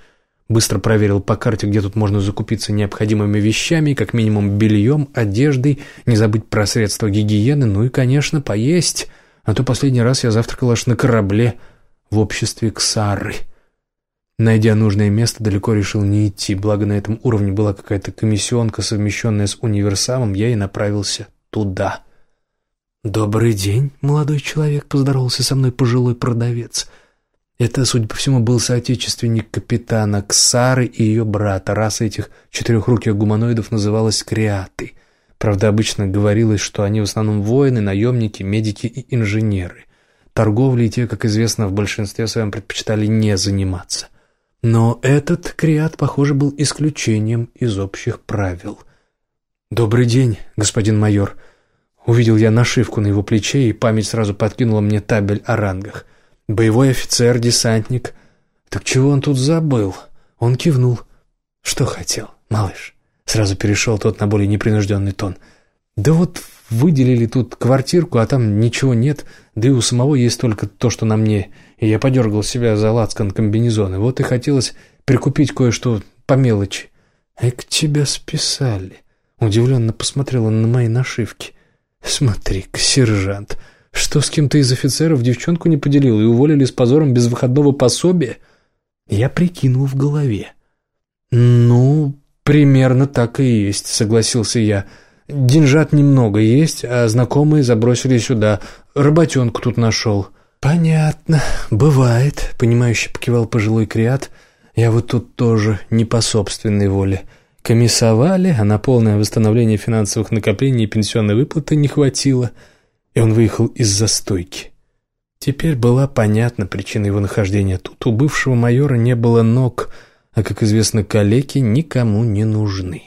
Быстро проверил по карте, где тут можно закупиться необходимыми вещами, как минимум бельем, одеждой, не забыть про средства гигиены, ну и, конечно, поесть. А то последний раз я завтракал аж на корабле в обществе Ксары. Найдя нужное место, далеко решил не идти, благо на этом уровне была какая-то комиссионка, совмещенная с универсамом, я и направился туда. «Добрый день, молодой человек», — поздоровался со мной пожилой продавец. Это, судя по всему, был соотечественник капитана Ксары и ее брата. Раса этих четырехруких гуманоидов называлась Креаты. Правда, обычно говорилось, что они в основном воины, наемники, медики и инженеры. Торговлей те, как известно, в большинстве своем предпочитали не заниматься. Но этот криат, похоже, был исключением из общих правил. «Добрый день, господин майор». Увидел я нашивку на его плече, и память сразу подкинула мне табель о рангах. «Боевой офицер, десантник». «Так чего он тут забыл?» Он кивнул. «Что хотел, малыш?» Сразу перешел тот на более непринужденный тон. «Да вот выделили тут квартирку, а там ничего нет, да и у самого есть только то, что на мне и я подергал себя за лацкан комбинезона. Вот и хотелось прикупить кое-что по мелочи. «Эк, тебя списали!» Удивленно посмотрела на мои нашивки. «Смотри-ка, сержант, что с кем-то из офицеров девчонку не поделил и уволили с позором без выходного пособия?» Я прикинул в голове. «Ну, примерно так и есть», — согласился я. «Деньжат немного есть, а знакомые забросили сюда. Работенку тут нашел». «Понятно. Бывает», — понимающе покивал пожилой креат. «Я вот тут тоже не по собственной воле. Комиссовали, а на полное восстановление финансовых накоплений и пенсионной выплаты не хватило, и он выехал из застойки». Теперь была понятна причина его нахождения тут. У бывшего майора не было ног, а, как известно, калеки никому не нужны.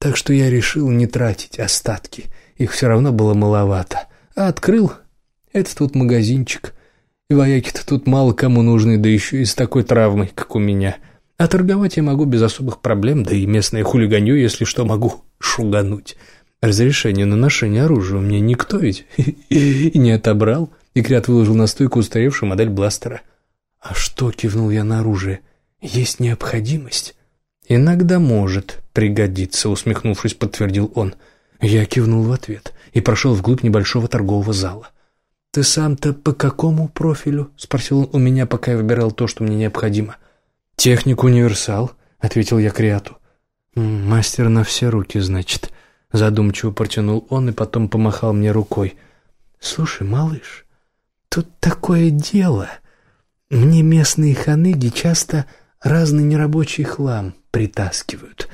Так что я решил не тратить остатки, их все равно было маловато, а открыл это тут магазинчик. И вояки-то тут мало кому нужны, да еще и с такой травмой, как у меня. А торговать я могу без особых проблем, да и местное хулиганью, если что, могу шугануть. Разрешение на ношение оружия у меня никто ведь не отобрал. И Крят выложил на стойку устаревшую модель бластера. «А что?» — кивнул я на оружие. «Есть необходимость?» «Иногда может пригодиться», — усмехнувшись, подтвердил он. Я кивнул в ответ и прошел вглубь небольшого торгового зала. «Ты сам-то по какому профилю?» — спросил он у меня, пока я выбирал то, что мне необходимо. «Техник универсал», — ответил я Криату. «Мастер на все руки, значит», — задумчиво протянул он и потом помахал мне рукой. «Слушай, малыш, тут такое дело. Мне местные ханыги часто разный нерабочий хлам притаскивают.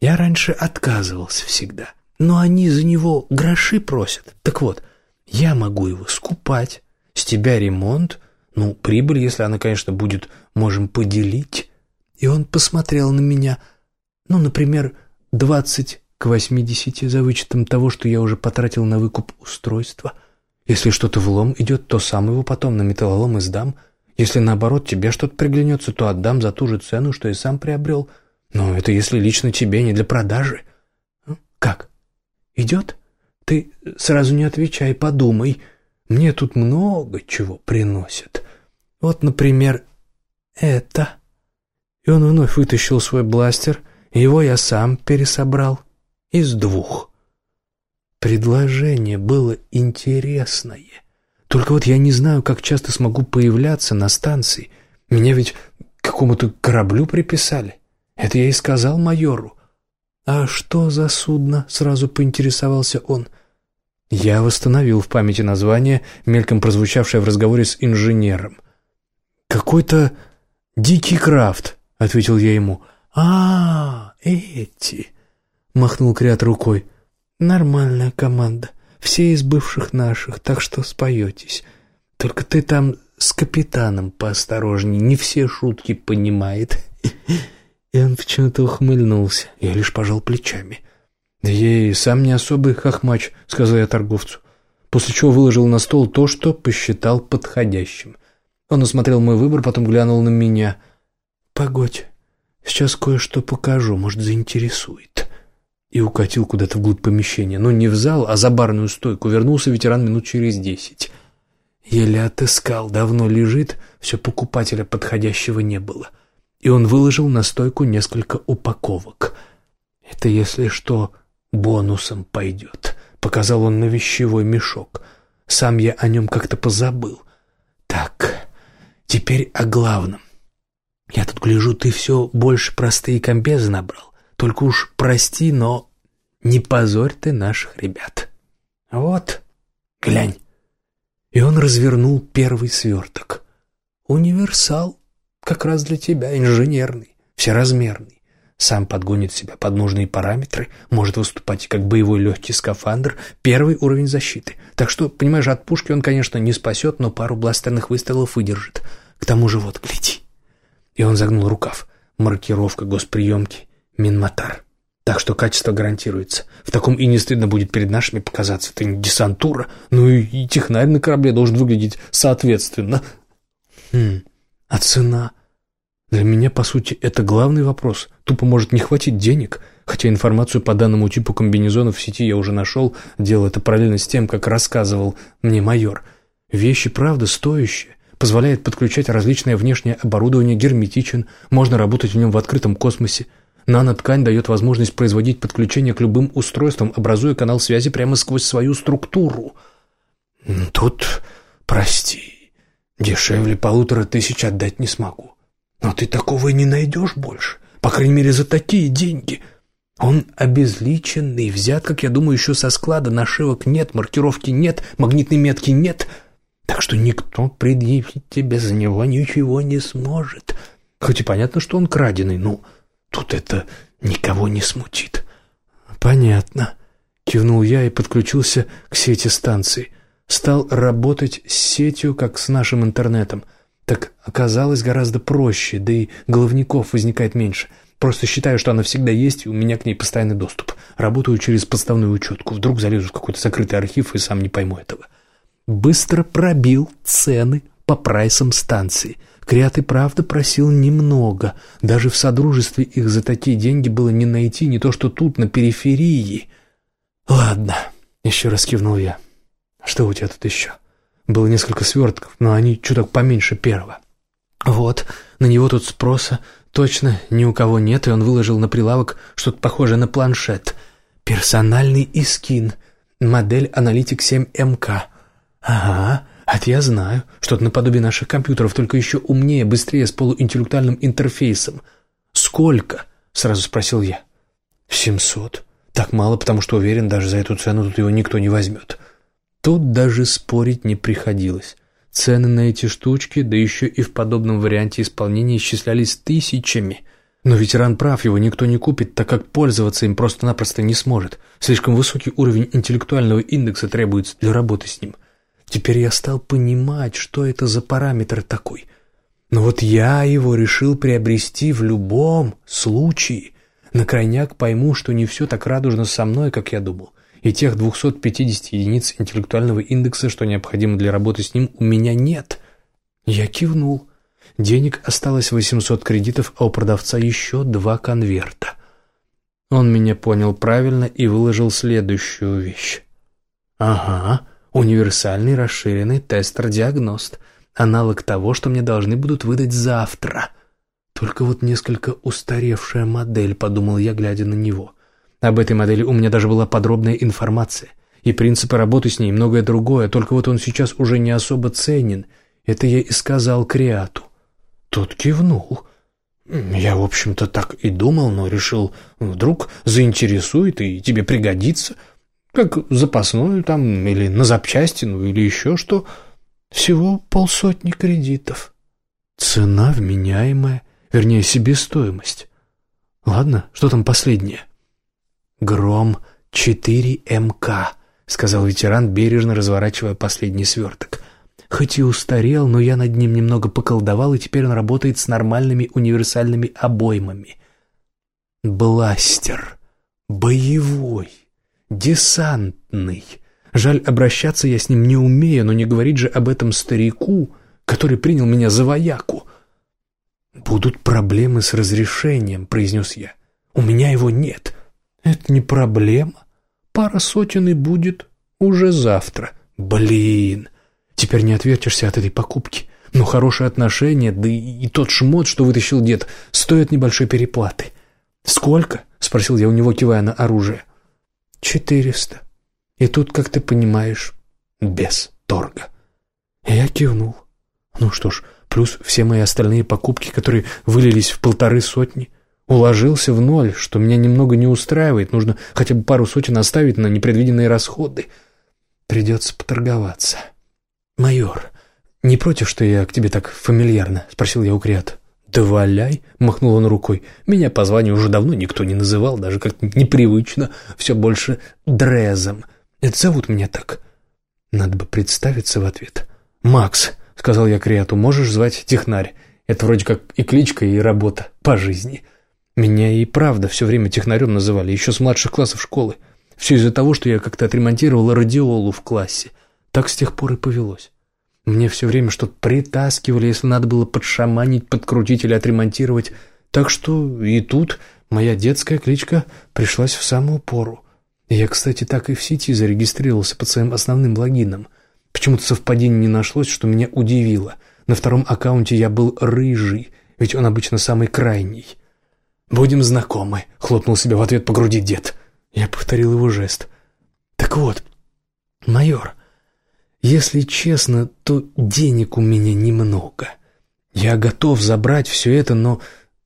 Я раньше отказывался всегда, но они за него гроши просят. Так вот, Я могу его скупать, с тебя ремонт, ну, прибыль, если она, конечно, будет, можем поделить. И он посмотрел на меня, ну, например, двадцать к восьмидесяти за вычетом того, что я уже потратил на выкуп устройства. Если что-то в лом идет, то сам его потом на металлолом и сдам. Если наоборот тебе что-то приглянется, то отдам за ту же цену, что и сам приобрел. Но это если лично тебе, не для продажи. Как? Идет? Ты сразу не отвечай, подумай. Мне тут много чего приносят. Вот, например, это. И он вновь вытащил свой бластер, его я сам пересобрал из двух. Предложение было интересное. Только вот я не знаю, как часто смогу появляться на станции. Меня ведь к какому-то кораблю приписали. Это я и сказал майору. «А что за судно?» — сразу поинтересовался он. Я восстановил в памяти название, мельком прозвучавшее в разговоре с инженером. «Какой-то дикий крафт», — ответил я ему. «А, эти!» — махнул Крят рукой. «Нормальная команда. Все из бывших наших, так что споетесь. Только ты там с капитаном поосторожней, не все шутки понимает». И он почему-то ухмыльнулся. Я лишь пожал плечами. «Да я и сам не особый хохмач», — сказал я торговцу, после чего выложил на стол то, что посчитал подходящим. Он осмотрел мой выбор, потом глянул на меня. «Погодь, сейчас кое-что покажу, может, заинтересует». И укатил куда-то вглубь помещения. Но не в зал, а за барную стойку. Вернулся ветеран минут через десять. Еле отыскал, давно лежит, все покупателя подходящего не было и он выложил на стойку несколько упаковок. «Это, если что, бонусом пойдет», — показал он на вещевой мешок. «Сам я о нем как-то позабыл. Так, теперь о главном. Я тут гляжу, ты все больше простые комбезы набрал. Только уж прости, но не позорь ты наших ребят. Вот, глянь». И он развернул первый сверток. «Универсал». Как раз для тебя, инженерный, всеразмерный. Сам подгонит себя под нужные параметры, может выступать как боевой легкий скафандр, первый уровень защиты. Так что, понимаешь, от пушки он, конечно, не спасет, но пару бластерных выстрелов выдержит. К тому же вот, гляди. И он загнул рукав. Маркировка госприемки Минматар. Так что качество гарантируется. В таком и не стыдно будет перед нашими показаться. Это не десантура, ну и, и технарь на корабле должен выглядеть соответственно. Хм, а цена? Для меня, по сути, это главный вопрос. Тупо может не хватить денег, хотя информацию по данному типу комбинезонов в сети я уже нашел, делал это параллельно с тем, как рассказывал мне майор. Вещи, правда, стоящие, позволяет подключать различное внешнее оборудование, герметичен, можно работать в нем в открытом космосе. Наноткань дает возможность производить подключение к любым устройствам, образуя канал связи прямо сквозь свою структуру. Тут, прости, дешевле полутора тысяч отдать не смогу. Но ты такого и не найдешь больше. По крайней мере, за такие деньги. Он обезличенный, взят, как я думаю, еще со склада. Нашивок нет, маркировки нет, магнитной метки нет. Так что никто предъявить тебе за него ничего не сможет. Хоть и понятно, что он краденый, но тут это никого не смутит. Понятно. Кивнул я и подключился к сети станций. Стал работать с сетью, как с нашим интернетом — так оказалось гораздо проще, да и головников возникает меньше. Просто считаю, что она всегда есть, и у меня к ней постоянный доступ. Работаю через подставную учетку. Вдруг залезу в какой-то закрытый архив и сам не пойму этого. Быстро пробил цены по прайсам станции. Криат и правда просил немного. Даже в содружестве их за такие деньги было не найти, не то что тут, на периферии. «Ладно», — еще раз кивнул я. «Что у тебя тут еще?» Было несколько свертков, но они чуток поменьше первого. Вот, на него тут спроса точно ни у кого нет, и он выложил на прилавок что-то похожее на планшет. Персональный искин. Модель Аналитик 7МК. Ага, это я знаю. Что-то наподобие наших компьютеров, только еще умнее, быстрее, с полуинтеллектуальным интерфейсом. «Сколько?» — сразу спросил я. «Семьсот. Так мало, потому что уверен, даже за эту цену тут его никто не возьмет». Тут даже спорить не приходилось. Цены на эти штучки, да еще и в подобном варианте исполнения, исчислялись тысячами. Но ветеран прав, его никто не купит, так как пользоваться им просто-напросто не сможет. Слишком высокий уровень интеллектуального индекса требуется для работы с ним. Теперь я стал понимать, что это за параметр такой. Но вот я его решил приобрести в любом случае. На крайняк пойму, что не все так радужно со мной, как я думал. И тех 250 единиц интеллектуального индекса, что необходимо для работы с ним, у меня нет. Я кивнул. Денег осталось 800 кредитов, а у продавца еще два конверта. Он меня понял правильно и выложил следующую вещь. «Ага, универсальный расширенный тестер-диагност. Аналог того, что мне должны будут выдать завтра. Только вот несколько устаревшая модель», — подумал я, глядя на него. Об этой модели у меня даже была подробная информация. И принципы работы с ней, многое другое, только вот он сейчас уже не особо ценен. Это я и сказал Креату. Тот кивнул. Я, в общем-то, так и думал, но решил, вдруг заинтересует и тебе пригодится. Как запасную там, или на запчасти, ну или еще что. Всего полсотни кредитов. Цена вменяемая, вернее, себестоимость. Ладно, что там последнее? Гром 4МК, сказал ветеран, бережно разворачивая последний сверток. Хоть и устарел, но я над ним немного поколдовал, и теперь он работает с нормальными универсальными обоймами. Бластер. Боевой. Десантный. Жаль, обращаться я с ним не умею, но не говорить же об этом старику, который принял меня за вояку. «Будут проблемы с разрешением», — произнес я. «У меня его нет». «Это не проблема. Пара сотен и будет уже завтра». «Блин!» Теперь не отвертишься от этой покупки. Но хорошие отношения, да и тот шмот, что вытащил дед, стоят небольшой переплаты. «Сколько?» — спросил я у него, кивая на оружие. «Четыреста. И тут, как ты понимаешь, без торга». Я кивнул. Ну что ж, плюс все мои остальные покупки, которые вылились в полторы сотни. Уложился в ноль, что меня немного не устраивает. Нужно хотя бы пару сотен оставить на непредвиденные расходы. Придется поторговаться. «Майор, не против, что я к тебе так фамильярно?» — спросил я у Криата. «Да валяй!» — махнул он рукой. «Меня по званию уже давно никто не называл, даже как непривычно, все больше Дрезом. Это зовут меня так». Надо бы представиться в ответ. «Макс», — сказал я Криату, — «можешь звать Технарь. Это вроде как и кличка, и работа по жизни». Меня и правда все время технарем называли, еще с младших классов школы. Все из-за того, что я как-то отремонтировал радиолу в классе. Так с тех пор и повелось. Мне все время что-то притаскивали, если надо было подшаманить, подкрутить или отремонтировать. Так что и тут моя детская кличка пришлась в самую пору. Я, кстати, так и в сети зарегистрировался под своим основным логином. Почему-то совпадение не нашлось, что меня удивило. На втором аккаунте я был рыжий, ведь он обычно самый крайний. «Будем знакомы», — хлопнул себя в ответ по груди дед. Я повторил его жест. «Так вот, майор, если честно, то денег у меня немного. Я готов забрать все это, но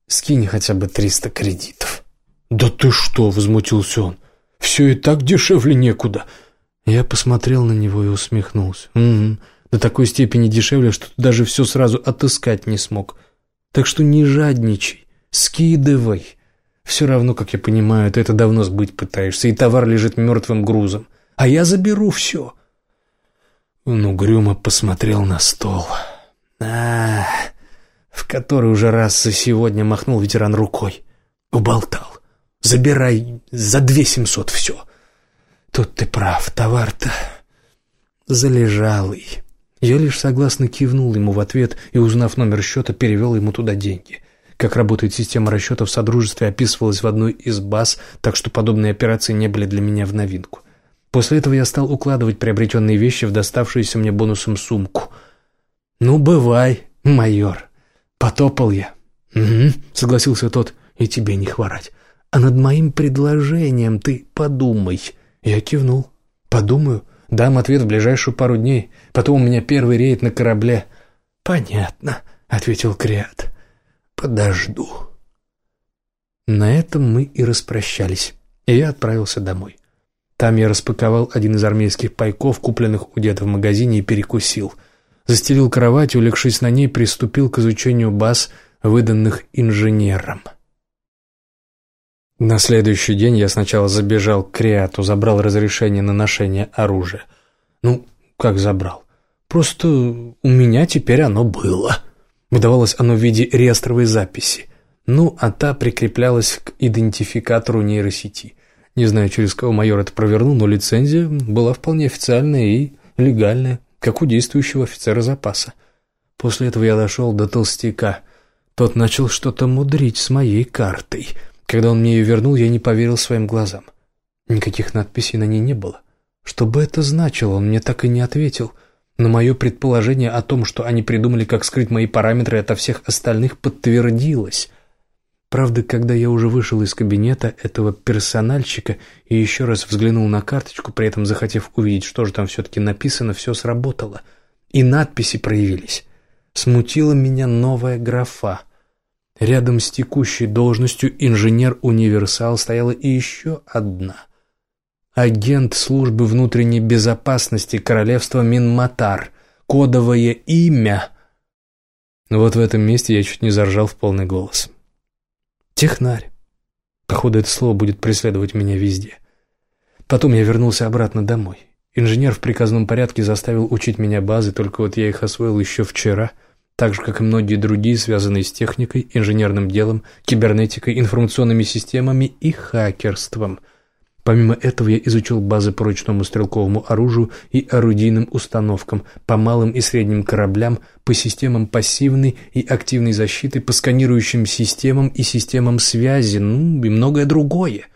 скинь хотя бы триста кредитов». «Да ты что?» — возмутился он. «Все и так дешевле некуда». Я посмотрел на него и усмехнулся. «Угу, до такой степени дешевле, что даже все сразу отыскать не смог. Так что не жадничай, скидывай. Все равно, как я понимаю, ты это давно сбыть пытаешься, и товар лежит мертвым грузом. А я заберу все». Он угрюмо посмотрел на стол. а в который уже раз за сегодня махнул ветеран рукой. Уболтал. Забирай за две семьсот все. Тут ты прав, товар-то залежалый. Я лишь согласно кивнул ему в ответ и, узнав номер счета, перевел ему туда деньги. Как работает система расчетов в Содружестве, описывалась в одной из баз, так что подобные операции не были для меня в новинку. После этого я стал укладывать приобретенные вещи в доставшуюся мне бонусом сумку. «Ну, бывай, майор». Потопал я. «Угу», — согласился тот, — «и тебе не хворать. А над моим предложением ты подумай». Я кивнул. «Подумаю. Дам ответ в ближайшую пару дней. Потом у меня первый рейд на корабле». «Понятно», — ответил Криат. «Подожду». На этом мы и распрощались, и я отправился домой. Там я распаковал один из армейских пайков, купленных у деда в магазине, и перекусил. Застелил кровать, улегшись на ней, приступил к изучению баз, выданных инженером. На следующий день я сначала забежал к Креату, забрал разрешение на ношение оружия. Ну, как забрал? Просто у меня теперь оно было. Выдавалось оно в виде реестровой записи. Ну, а та прикреплялась к идентификатору нейросети. Не знаю, через кого майор это провернул, но лицензия была вполне официальная и легальная, как у действующего офицера запаса. После этого я дошел до толстяка. Тот начал что-то мудрить с моей картой. Когда он мне ее вернул, я не поверил своим глазам. Никаких надписей на ней не было. Что бы это значило, он мне так и не ответил. Но мое предположение о том, что они придумали, как скрыть мои параметры ото всех остальных, подтвердилось. Правда, когда я уже вышел из кабинета этого персональщика и еще раз взглянул на карточку, при этом захотев увидеть, что же там все-таки написано, все сработало. И надписи проявились. Смутила меня новая графа. Рядом с текущей должностью инженер-универсал стояла и еще одна. Агент службы внутренней безопасности королевства Минматар. Кодовое имя. Вот в этом месте я чуть не заржал в полный голос. Технарь. Походу, это слово будет преследовать меня везде. Потом я вернулся обратно домой. Инженер в приказном порядке заставил учить меня базы, только вот я их освоил еще вчера, так же, как и многие другие, связанные с техникой, инженерным делом, кибернетикой, информационными системами и хакерством – Помимо этого я изучил базы по ручному стрелковому оружию и орудийным установкам, по малым и средним кораблям, по системам пассивной и активной защиты, по сканирующим системам и системам связи, ну и многое другое.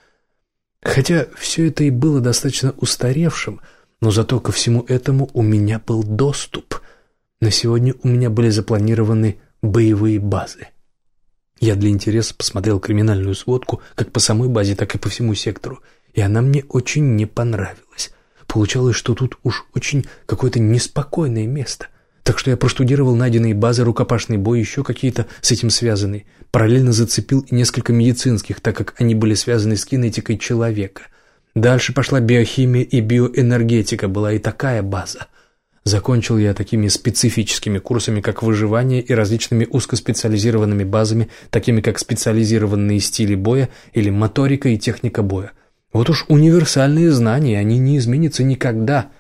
Хотя все это и было достаточно устаревшим, но зато ко всему этому у меня был доступ. На сегодня у меня были запланированы боевые базы. Я для интереса посмотрел криминальную сводку как по самой базе, так и по всему сектору – и она мне очень не понравилась. Получалось, что тут уж очень какое-то неспокойное место. Так что я проштудировал найденные базы, рукопашный бой, еще какие-то с этим связанные. Параллельно зацепил и несколько медицинских, так как они были связаны с кинетикой человека. Дальше пошла биохимия и биоэнергетика, была и такая база. Закончил я такими специфическими курсами, как выживание и различными узкоспециализированными базами, такими как специализированные стили боя или моторика и техника боя. Вот уж универсальные знания, они не изменятся никогда.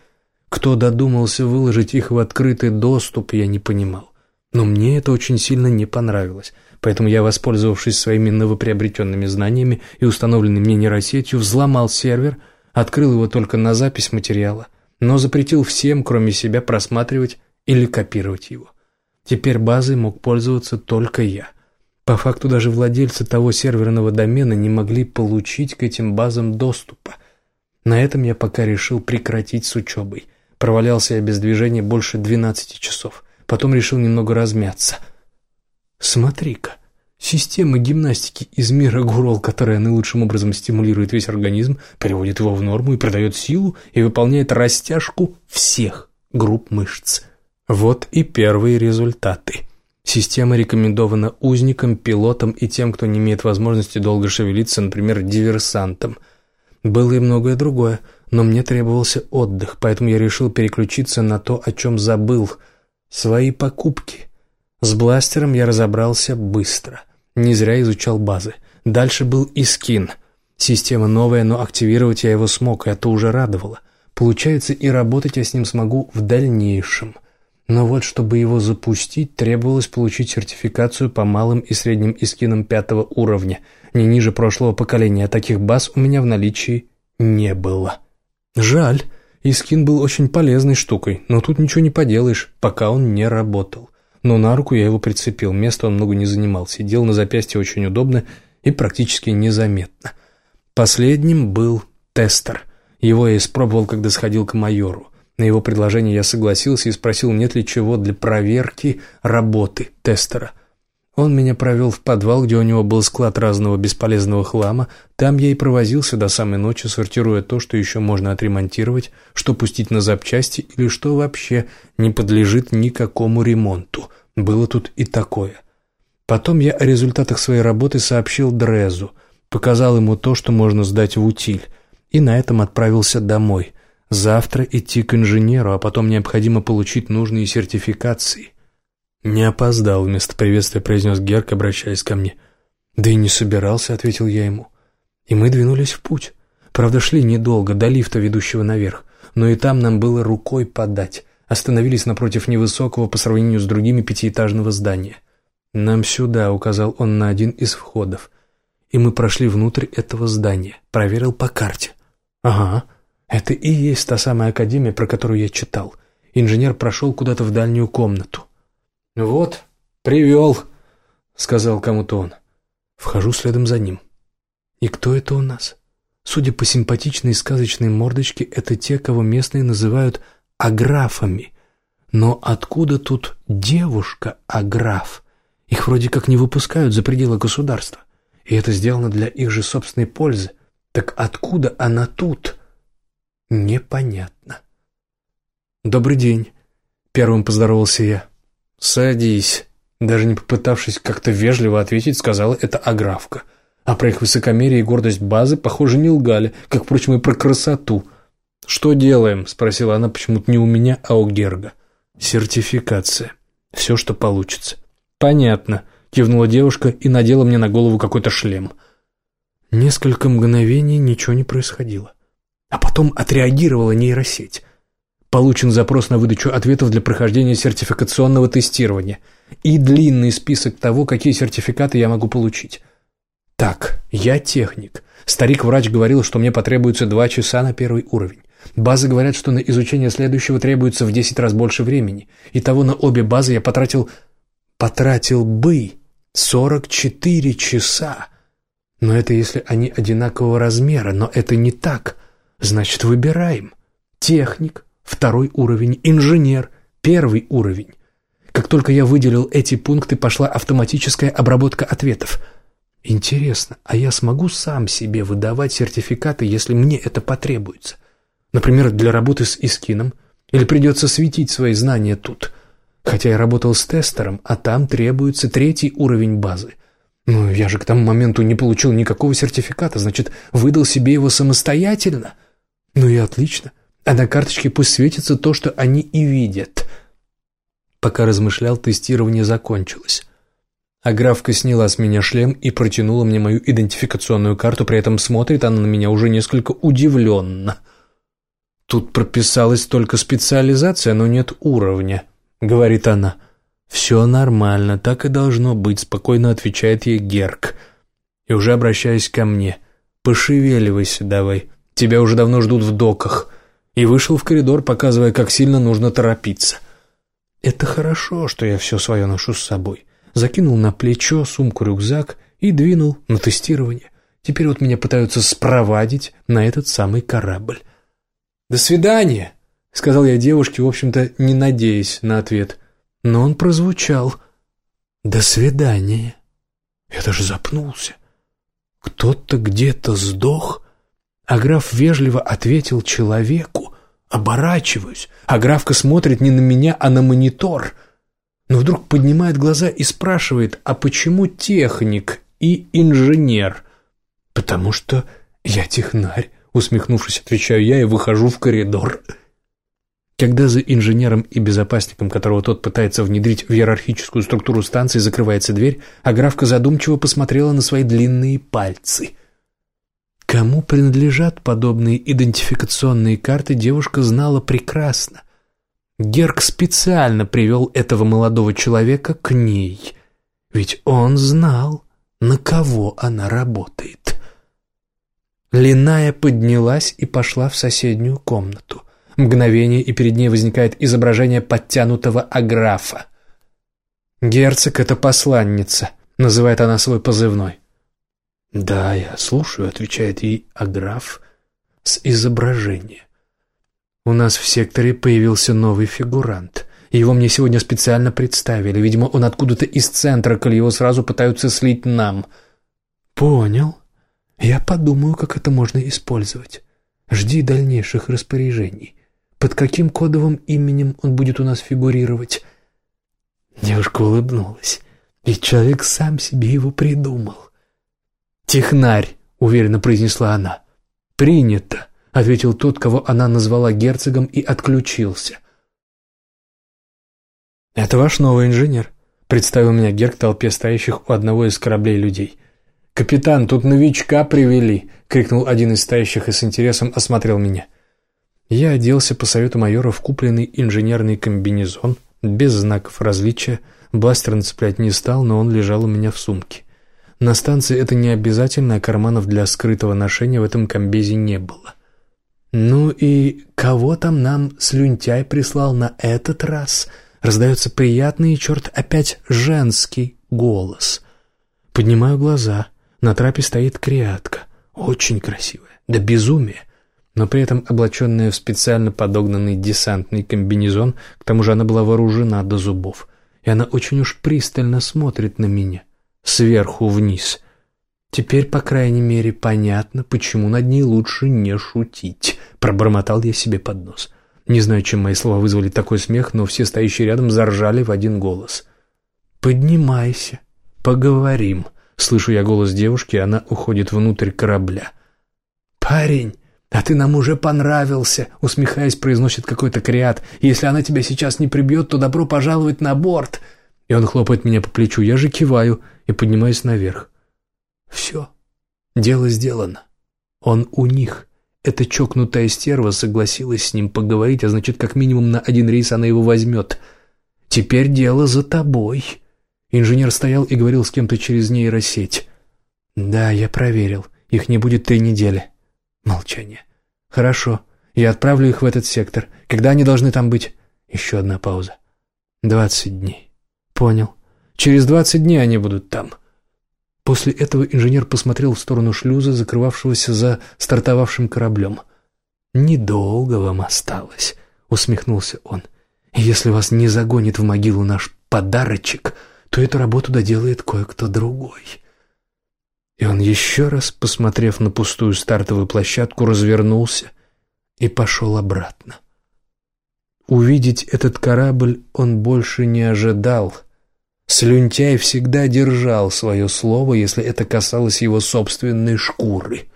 Кто додумался выложить их в открытый доступ, я не понимал. Но мне это очень сильно не понравилось. Поэтому я, воспользовавшись своими новоприобретенными знаниями и установленной мне нейросетью, взломал сервер, открыл его только на запись материала, но запретил всем, кроме себя, просматривать или копировать его. Теперь базой мог пользоваться только я. По факту даже владельцы того серверного домена не могли получить к этим базам доступа. На этом я пока решил прекратить с учебой. Провалялся я без движения больше 12 часов. Потом решил немного размяться. Смотри-ка, система гимнастики из мира Гурол, которая наилучшим образом стимулирует весь организм, приводит его в норму и придает силу и выполняет растяжку всех групп мышц. Вот и первые результаты. Система рекомендована узникам, пилотам и тем, кто не имеет возможности долго шевелиться, например, диверсантам. Было и многое другое, но мне требовался отдых, поэтому я решил переключиться на то, о чем забыл – свои покупки. С бластером я разобрался быстро. Не зря изучал базы. Дальше был и скин. Система новая, но активировать я его смог, и это уже радовало. Получается, и работать я с ним смогу в дальнейшем – но вот, чтобы его запустить, требовалось получить сертификацию по малым и средним искинам пятого уровня, не ниже прошлого поколения, а таких баз у меня в наличии не было. Жаль, искин был очень полезной штукой, но тут ничего не поделаешь, пока он не работал. Но на руку я его прицепил, места он много не занимал, сидел на запястье очень удобно и практически незаметно. Последним был тестер. Его я испробовал, когда сходил к майору. На его предложение я согласился и спросил, нет ли чего для проверки работы тестера. Он меня провел в подвал, где у него был склад разного бесполезного хлама. Там я и провозился до самой ночи, сортируя то, что еще можно отремонтировать, что пустить на запчасти или что вообще не подлежит никакому ремонту. Было тут и такое. Потом я о результатах своей работы сообщил Дрезу, показал ему то, что можно сдать в утиль, и на этом отправился домой. Завтра идти к инженеру, а потом необходимо получить нужные сертификации. «Не опоздал», — вместо приветствия произнес Герк, обращаясь ко мне. «Да и не собирался», — ответил я ему. И мы двинулись в путь. Правда, шли недолго, до лифта, ведущего наверх, но и там нам было рукой подать. Остановились напротив невысокого по сравнению с другими пятиэтажного здания. «Нам сюда», — указал он на один из входов. И мы прошли внутрь этого здания. Проверил по карте. «Ага, это и есть та самая академия, про которую я читал. Инженер прошел куда-то в дальнюю комнату. «Вот, привел», — сказал кому-то он. Вхожу следом за ним. «И кто это у нас?» Судя по симпатичной сказочной мордочке, это те, кого местные называют аграфами. Но откуда тут девушка-аграф? Их вроде как не выпускают за пределы государства. И это сделано для их же собственной пользы. Так откуда она тут? Непонятно. «Добрый день», — первым поздоровался я. «Садись», — даже не попытавшись как-то вежливо ответить, сказала это Аграфка. А про их высокомерие и гордость базы, похоже, не лгали, как, впрочем, и про красоту. «Что делаем?» — спросила она почему-то не у меня, а у Герга. «Сертификация. Все, что получится». «Понятно», — кивнула девушка и надела мне на голову какой-то шлем. Несколько мгновений ничего не происходило. А потом отреагировала нейросеть. Получен запрос на выдачу ответов для прохождения сертификационного тестирования и длинный список того, какие сертификаты я могу получить. Так, я техник. Старик-врач говорил, что мне потребуется два часа на первый уровень. Базы говорят, что на изучение следующего требуется в 10 раз больше времени. Итого на обе базы я потратил... Потратил бы 44 часа. Но это если они одинакового размера, но это не так. Значит, выбираем. Техник, второй уровень, инженер, первый уровень. Как только я выделил эти пункты, пошла автоматическая обработка ответов – Интересно, а я смогу сам себе выдавать сертификаты, если мне это потребуется? Например, для работы с Искином? Или придется светить свои знания тут? Хотя я работал с тестером, а там требуется третий уровень базы. Ну, я же к тому моменту не получил никакого сертификата, значит, выдал себе его самостоятельно. Ну и отлично. А на карточке пусть светится то, что они и видят. Пока размышлял, тестирование закончилось. А графка сняла с меня шлем и протянула мне мою идентификационную карту, при этом смотрит она на меня уже несколько удивленно. «Тут прописалась только специализация, но нет уровня», — говорит она. «Все нормально, так и должно быть», — спокойно отвечает ей Герк. И уже обращаясь ко мне. «Пошевеливайся давай, тебя уже давно ждут в доках». И вышел в коридор, показывая, как сильно нужно торопиться. «Это хорошо, что я все свое ношу с собой закинул на плечо сумку-рюкзак и двинул на тестирование. Теперь вот меня пытаются спровадить на этот самый корабль. «До свидания!» — сказал я девушке, в общем-то, не надеясь на ответ. Но он прозвучал. «До свидания!» Я даже запнулся. Кто-то где-то сдох, а граф вежливо ответил человеку. Оборачиваюсь, а графка смотрит не на меня, а на монитор — но вдруг поднимает глаза и спрашивает, а почему техник и инженер? Потому что я технарь, усмехнувшись, отвечаю я и выхожу в коридор. Когда за инженером и безопасником, которого тот пытается внедрить в иерархическую структуру станции, закрывается дверь, Аграфка задумчиво посмотрела на свои длинные пальцы. Кому принадлежат подобные идентификационные карты, девушка знала прекрасно. Герк специально привел этого молодого человека к ней, ведь он знал, на кого она работает. Линая поднялась и пошла в соседнюю комнату. Мгновение, и перед ней возникает изображение подтянутого аграфа. «Герцог — это посланница», — называет она свой позывной. «Да, я слушаю», — отвечает ей аграф с изображения. У нас в секторе появился новый фигурант. Его мне сегодня специально представили. Видимо, он откуда-то из центра, коли его сразу пытаются слить нам. Понял. Я подумаю, как это можно использовать. Жди дальнейших распоряжений. Под каким кодовым именем он будет у нас фигурировать? Девушка улыбнулась. И человек сам себе его придумал. «Технарь», — уверенно произнесла она. «Принято» ответил тот, кого она назвала герцогом, и отключился. «Это ваш новый инженер», — представил меня Герк толпе стоящих у одного из кораблей людей. «Капитан, тут новичка привели!» — крикнул один из стоящих и с интересом осмотрел меня. Я оделся по совету майора в купленный инженерный комбинезон, без знаков различия, бластер нацеплять не стал, но он лежал у меня в сумке. На станции это не обязательно, а карманов для скрытого ношения в этом комбезе не было. «Ну и кого там нам слюнтяй прислал на этот раз?» Раздается приятный черт, опять женский голос. Поднимаю глаза. На трапе стоит креатка. Очень красивая. Да безумие. Но при этом облаченная в специально подогнанный десантный комбинезон, к тому же она была вооружена до зубов. И она очень уж пристально смотрит на меня. Сверху вниз. Теперь, по крайней мере, понятно, почему над ней лучше не шутить. Пробормотал я себе под нос. Не знаю, чем мои слова вызвали такой смех, но все стоящие рядом заржали в один голос. «Поднимайся, поговорим», — слышу я голос девушки, она уходит внутрь корабля. «Парень, а ты нам уже понравился», — усмехаясь, произносит какой-то креат. «Если она тебя сейчас не прибьет, то добро пожаловать на борт». И он хлопает меня по плечу. Я же киваю и поднимаюсь наверх. Все, дело сделано. Он у них. Эта чокнутая стерва согласилась с ним поговорить, а значит, как минимум на один рейс она его возьмет. Теперь дело за тобой. Инженер стоял и говорил с кем-то через нейросеть. Да, я проверил. Их не будет три недели. Молчание. Хорошо. Я отправлю их в этот сектор. Когда они должны там быть? Еще одна пауза. Двадцать дней. Понял. Через двадцать дней они будут там. — После этого инженер посмотрел в сторону шлюза, закрывавшегося за стартовавшим кораблем. «Недолго вам осталось», — усмехнулся он. «Если вас не загонит в могилу наш подарочек, то эту работу доделает кое-кто другой». И он еще раз, посмотрев на пустую стартовую площадку, развернулся и пошел обратно. Увидеть этот корабль он больше не ожидал — Слюнтяй всегда держал свое слово, если это касалось его собственной шкуры.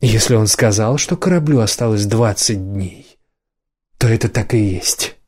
Если он сказал, что кораблю осталось двадцать дней, то это так и есть.